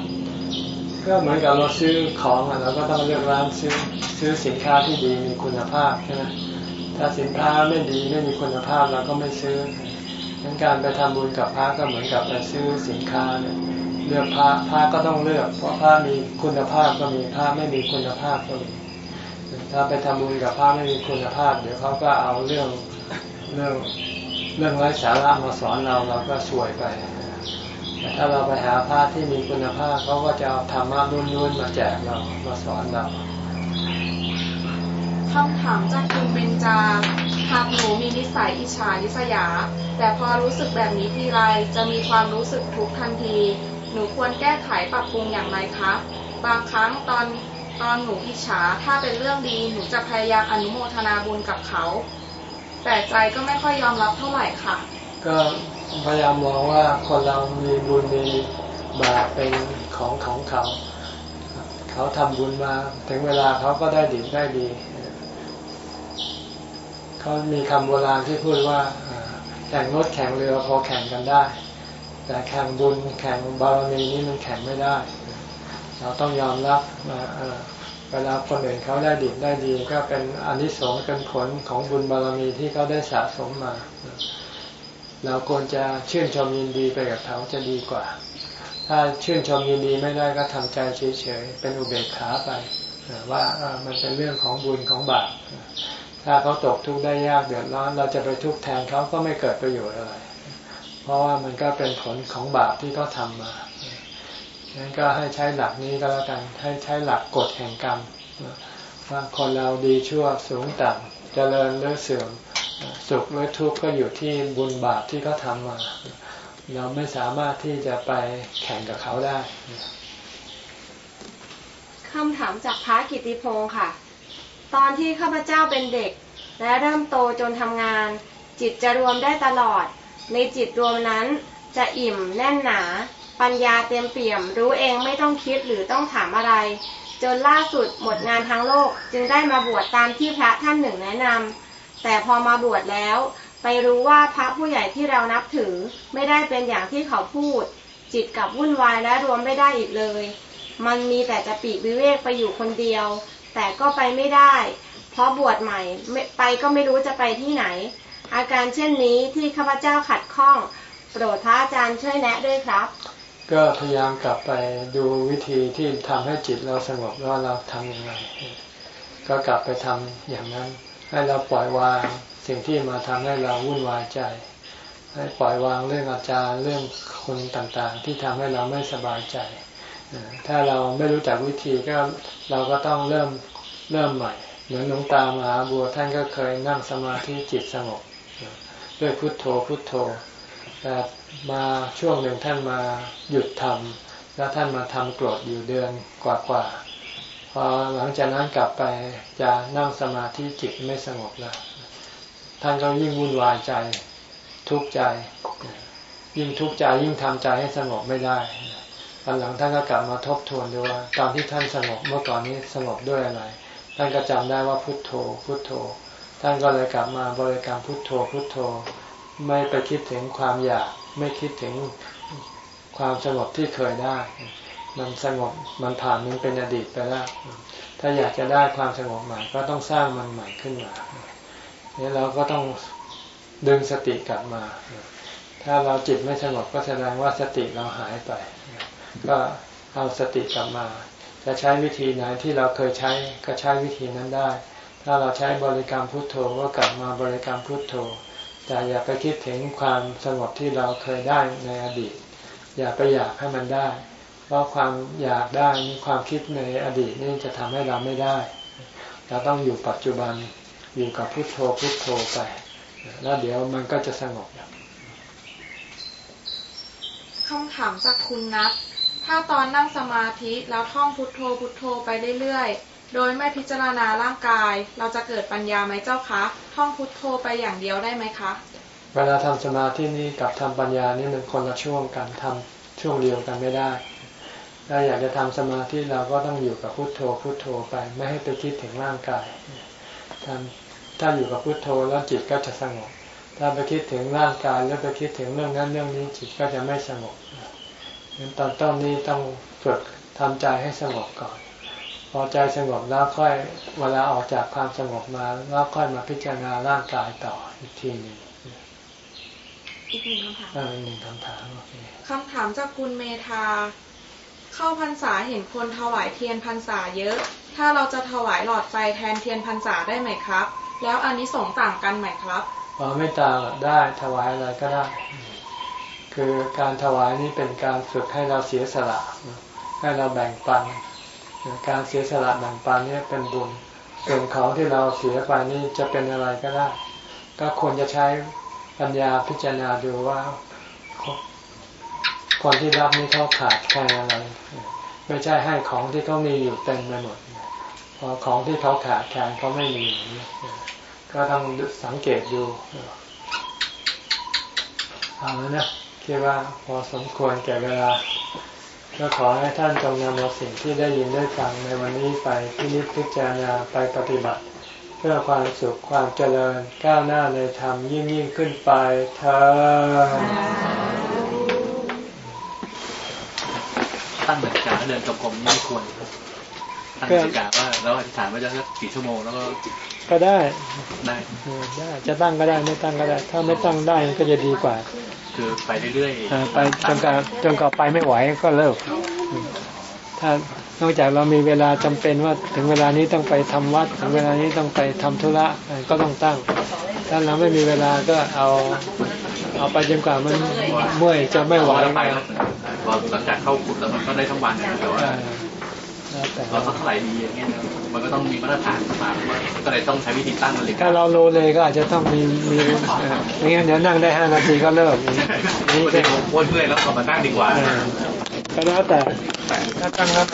ก็เหมือนกับเราซื้อของอะเราก็ต้องเลือกร้านซื้อซื้อสินค้าที่ดีมีคุณภาพใช่ไหม ถ้าสินค้าไม่ดีไม่มีคุณภาพเราก็ไม่ซื้อดังการไปทำบุญกับพระก็เหมือนกับไปซื้อสินค้าเนี่ยเลือกพระพระก็ต้องเลือก เพราะพระมีคุณภาพก็มีพระไม่มีคุณภาพก็มีถ้าไปทำบุญกับพระไม่มีคุณภาพ เดี๋ยวเขาก็เอาเรื่องเรื่องเรื่องไร้สาระมาสอนเราเราก็ช่วยไปแต่ถ้าเราไปหาพระที่มีคุณภาพเขาก็จะเอาธรรมะนุ่นๆมาแจกเรามาสอนเรา คำถามจากคุณเบญจาหากหนูมีนิสัยอิจฉาริษยา แต่พอรู้สึกแบบนี้ทีไรจะมีความรู้สึกทุกข์ทันที หนูควรแก้ไขปรับปรุงอย่างไรคะบางครั้งตอนตอนหนูอิจฉาถ้าเป็นเรื่องดีหนูจะพยายามอนุโมทนาบุญกับเขา แต่ใจก็ไม่ค่อยยอมรับเท่าไหร่ค่ะ ก็พยายามมองว่าคนเรามีบุญมีบาปเป็นของของเขา เขาทำบุญมา ถึงเวลาเขาก็ได้ดีได้ดี เขามีคำโบราณที่พูดว่าแข่งรถแข่งเรือพอแข่งกันได้ แต่แข่งบุญแข่งบารมีนี่มันแข่งไม่ได้ เราต้องยอมรับเวลาคนอื่นเขาได้ดีได้ดี ก็เป็นอนิสงส์เป็นผลของบุญบารมีที่เขาได้สะสมมา เราควรจะชื่นชมยินดีไปกับเขาจะดีกว่า ถ้าชื่นชมยินดีไม่ได้ก็ทำใจเฉยๆเป็นอุเบกขาไปว่ามันเป็นเรื่องของบุญของบาป ถ้าเขาตกทุกข์ได้ยากเดือดร้อนเราจะไปทุกข์แทนเขาก็ไม่เกิดประโยชน์อะไร เพราะว่ามันก็เป็นผลของบาปที่เขาทำมางั้นก็ให้ใช้หลักนี้ก็แล้วกัน ให้ใช้หลักกฎแห่งกรรมว่าคนเราดีชั่วสูงต่ำเจริญหรือเสื่อมสุขหรือทุกข์ก็อยู่ที่บุญบาปที่เขาทำมา เราไม่สามารถที่จะไปแข่งกับเขาได้คำถามจากพระกิติพงศ์ค่ะ ตอนที่ข้าพเจ้าเป็นเด็ก และเริ่มโตจนทำงาน จิตจะรวมได้ตลอด ในจิตรวมนั้นจะอิ่มแน่นหนา ปัญญาเต็มเปี่ยม รู้เองไม่ต้องคิดหรือต้องถามอะไร จนล่าสุดหมดงานทั้งโลกจึงได้มาบวชตามที่พระท่านหนึ่งแนะนำแต่พอมาบวชแล้ว ไปรู้ว่าพระผู้ใหญ่ที่เรานับถือไม่ได้เป็นอย่างที่เขาพูด จิตกับวุ่นวายและรวมไม่ได้อีกเลย มันมีแต่จะปีกวิเวกไปอยู่คนเดียว แต่ก็ไปไม่ได้ เพราะบวชใหม่ไปก็ไม่รู้จะไปที่ไหน อาการเช่นนี้ที่ข้าพเจ้าขัดข้อง โปรดพระอาจารย์ช่วยแนะด้วยครับ ก็พยายามกลับไปดูวิธีที่ทำให้จิตเราสงบว่าเราทำยังไงก็กลับไปทำอย่างนั้น ให้เราปล่อยวางสิ่งที่มาทำให้เราวุ่นวายใจ ให้ปล่อยวางเรื่องอาจารย์เรื่องคนต่างๆ ที่ทำให้เราไม่สบายใจ ถ้าเราไม่รู้จักวิธีก็เราก็ต้องเริ่มเริ่มใหม่ เหมือนหลวงตามหาบัวท่านก็เคยนั่งสมาธิจิตสงบด้วยพุทโธพุทโธ แต่มาช่วงหนึ่งท่านมาหยุดทำแล้วท่านมาทำกรดอยู่เดือนกว่าๆพอหลังจากนั้นกลับไปจะนั่งสมาธิจิตไม่สงบแล้วท่านก็ยิ่งวุ่นวายใจทุกข์ใจ ยิ่งทุกข์ใจยิ่งทำใจให้สงบไม่ได้ ตอนหลังท่านก็กลับมาทบทวนดูว่าตอนที่ท่านสงบเมื่อก่อนนี้สงบด้วยอะไร ท่านก็จำได้ว่าพุทโธ พุทโธ ท่านก็เลยกลับมาบริกรรมพุทโธ พุทโธ ไม่ไปคิดถึงความอยาก ไม่คิดถึงความสงบที่เคยได้ มันสงบ มันผ่านมันเป็นอดีตไปแล้ว ถ้าอยากจะได้ความสงบใหม่ก็ต้องสร้างมันใหม่ขึ้นมาเนี่ยเราก็ต้องดึงสติกลับมา ถ้าเราจิตไม่สงบก็แสดงว่าสติเราหายไป ก็เอาสติกลับมา จะใช้วิธีไหนที่เราเคยใช้ก็ใช้วิธีนั้นได้ ถ้าเราใช้บริกรรมพุทโธก็กลับมาบริกรรมพุทโธ แต่อย่าไปคิดถึงความสงบที่เราเคยได้ในอดีต อย่าไปอยากให้มันได้ เพราะความอยากได้ความคิดในอดีตนี่จะทำให้เราไม่ได้ เราต้องอยู่ปัจจุบันอยู่กับพุทโธพุทโธไป แล้วเดี๋ยวมันก็จะสงบคำถามจากคุณนัท ถ้าตอนนั่งสมาธิแล้วท่องพุทโธพุทโธไปเรื่อยๆ โดยไม่พิจารณาร่างกาย เราจะเกิดปัญญาไหมเจ้าคะ ท่องพุทโธไปอย่างเดียวได้ไหมคะ เวลาทำสมาธินี้กับทำปัญญานี่มันคนละช่วงกันทำช่วงเดียวกันไม่ได้ ถ้าอยากจะทำสมาธิเราก็ต้องอยู่กับพุทโธพุทโธไปไม่ให้ไปคิดถึงร่างกายทำถ้าอยู่กับพุทโธแล้วจิตก็จะสงบ ถ้าไปคิดถึงร่างกายแล้วไปคิดถึงเรื่องนั้นเรื่องนี้จิตก็จะไม่สงบ งั้นตอนต้นนี้ต้องฝึกทำใจให้สงบก่อน พอใจสงบแล้วค่อยเวลาออกจากความสงบมาแล้วค่อยมาพิจารณาร่างกายต่ออีกทีหนึ่งอีกหนึ่งคำถามอ่าหนึ่งคำถามโอเคคำถามจากคุณเมธาเข้าพรรษาเห็นคนถวายเทียนพรรษาเยอะ ถ้าเราจะถวายหลอดไฟแทนเทียนพรรษาได้ไหมครับ แล้วอันนี้สงส์ต่างกันไหมครับพอไม่ต่างหรอกได้ถวายอะไรก็ได้ คือการถวายนี้เป็นการฝึกให้เราเสียสละ ให้เราแบ่งปัน การเสียสละแบ่งปันนี่เป็นบุญ ส่วนของที่เราเสียไปนี่จะเป็นอะไรก็ได้ ก็ควรจะใช้ปัญญาพิจารณาดูว่า คนที่รับนี่เขาขาดแคลนอะไร ไม่ใช่ให้ของที่เขามีอยู่เต็มไปหมดพอของที่เขาขาดแคลนเขาไม่มี ก็ต้องสังเกตดูเอาแล้วนะ คิดว่าพอสมควรแก่เวลา ก็ขอให้ท่านจงนำเอาสิ่งที่ได้ยินได้ฟังในวันนี้ไปพินิจพิจารณาไปปฏิบัติ เพื่อความสุขความเจริญก้าวหน้าในธรรมยิ่งยิ่งขึ้นไปเธอตั้งนาฬิกาแล้วเดินจงกรมนี่ไม่ควรครับตั้งนาฬิกาว่าแล้วอธิษฐานว่าจะสักกี่ชั่วโมงแล้วก็ก็ได้ได้เออได้จะตั้งก็ได้ไม่ตั้งก็ได้ ถ้าไม่ตั้งได้ก็จะดีกว่า คือไปเรื่อยอ่าไปจนกว่าจนกว่าไปไม่ไหวก็เลิกอืมถ้านอกจากเรามีเวลาจำเป็นว่าถึงเวลานี้ต้องไปทำวัด ถึงเวลานี้ต้องไปทำธุระอ่าก็ต้องตั้ง ถ้าเราไม่มีเวลาก็เอาเอาไปจนกว่ามันเมื่อยจะไม่ไหวแล้วไปแล้วพอหลังจากเข้าขุดแล้วมันก็ได้ทั้งวันนะแต่ว่าอ่าแล้วแต่เราสักเท่าไหร่ดีอย่างเงี้ยนะ มันก็ต้องมีมาตรฐานมาว่าก็เลยต้องใช้วิธีตั้งนาฬิกาถ้าเราโลเลก็อาจจะต้องมีมีเอ่อไม่งั้นเดี๋ยวนั่งได้ห้านาทีก็เลิกอย่างนี้นี่นี่เป็ก็นโคตรเมื่อยแล้วก็มานั่งดีกว่าเออก็แล้วแต่ถ้าตั้งแล้ว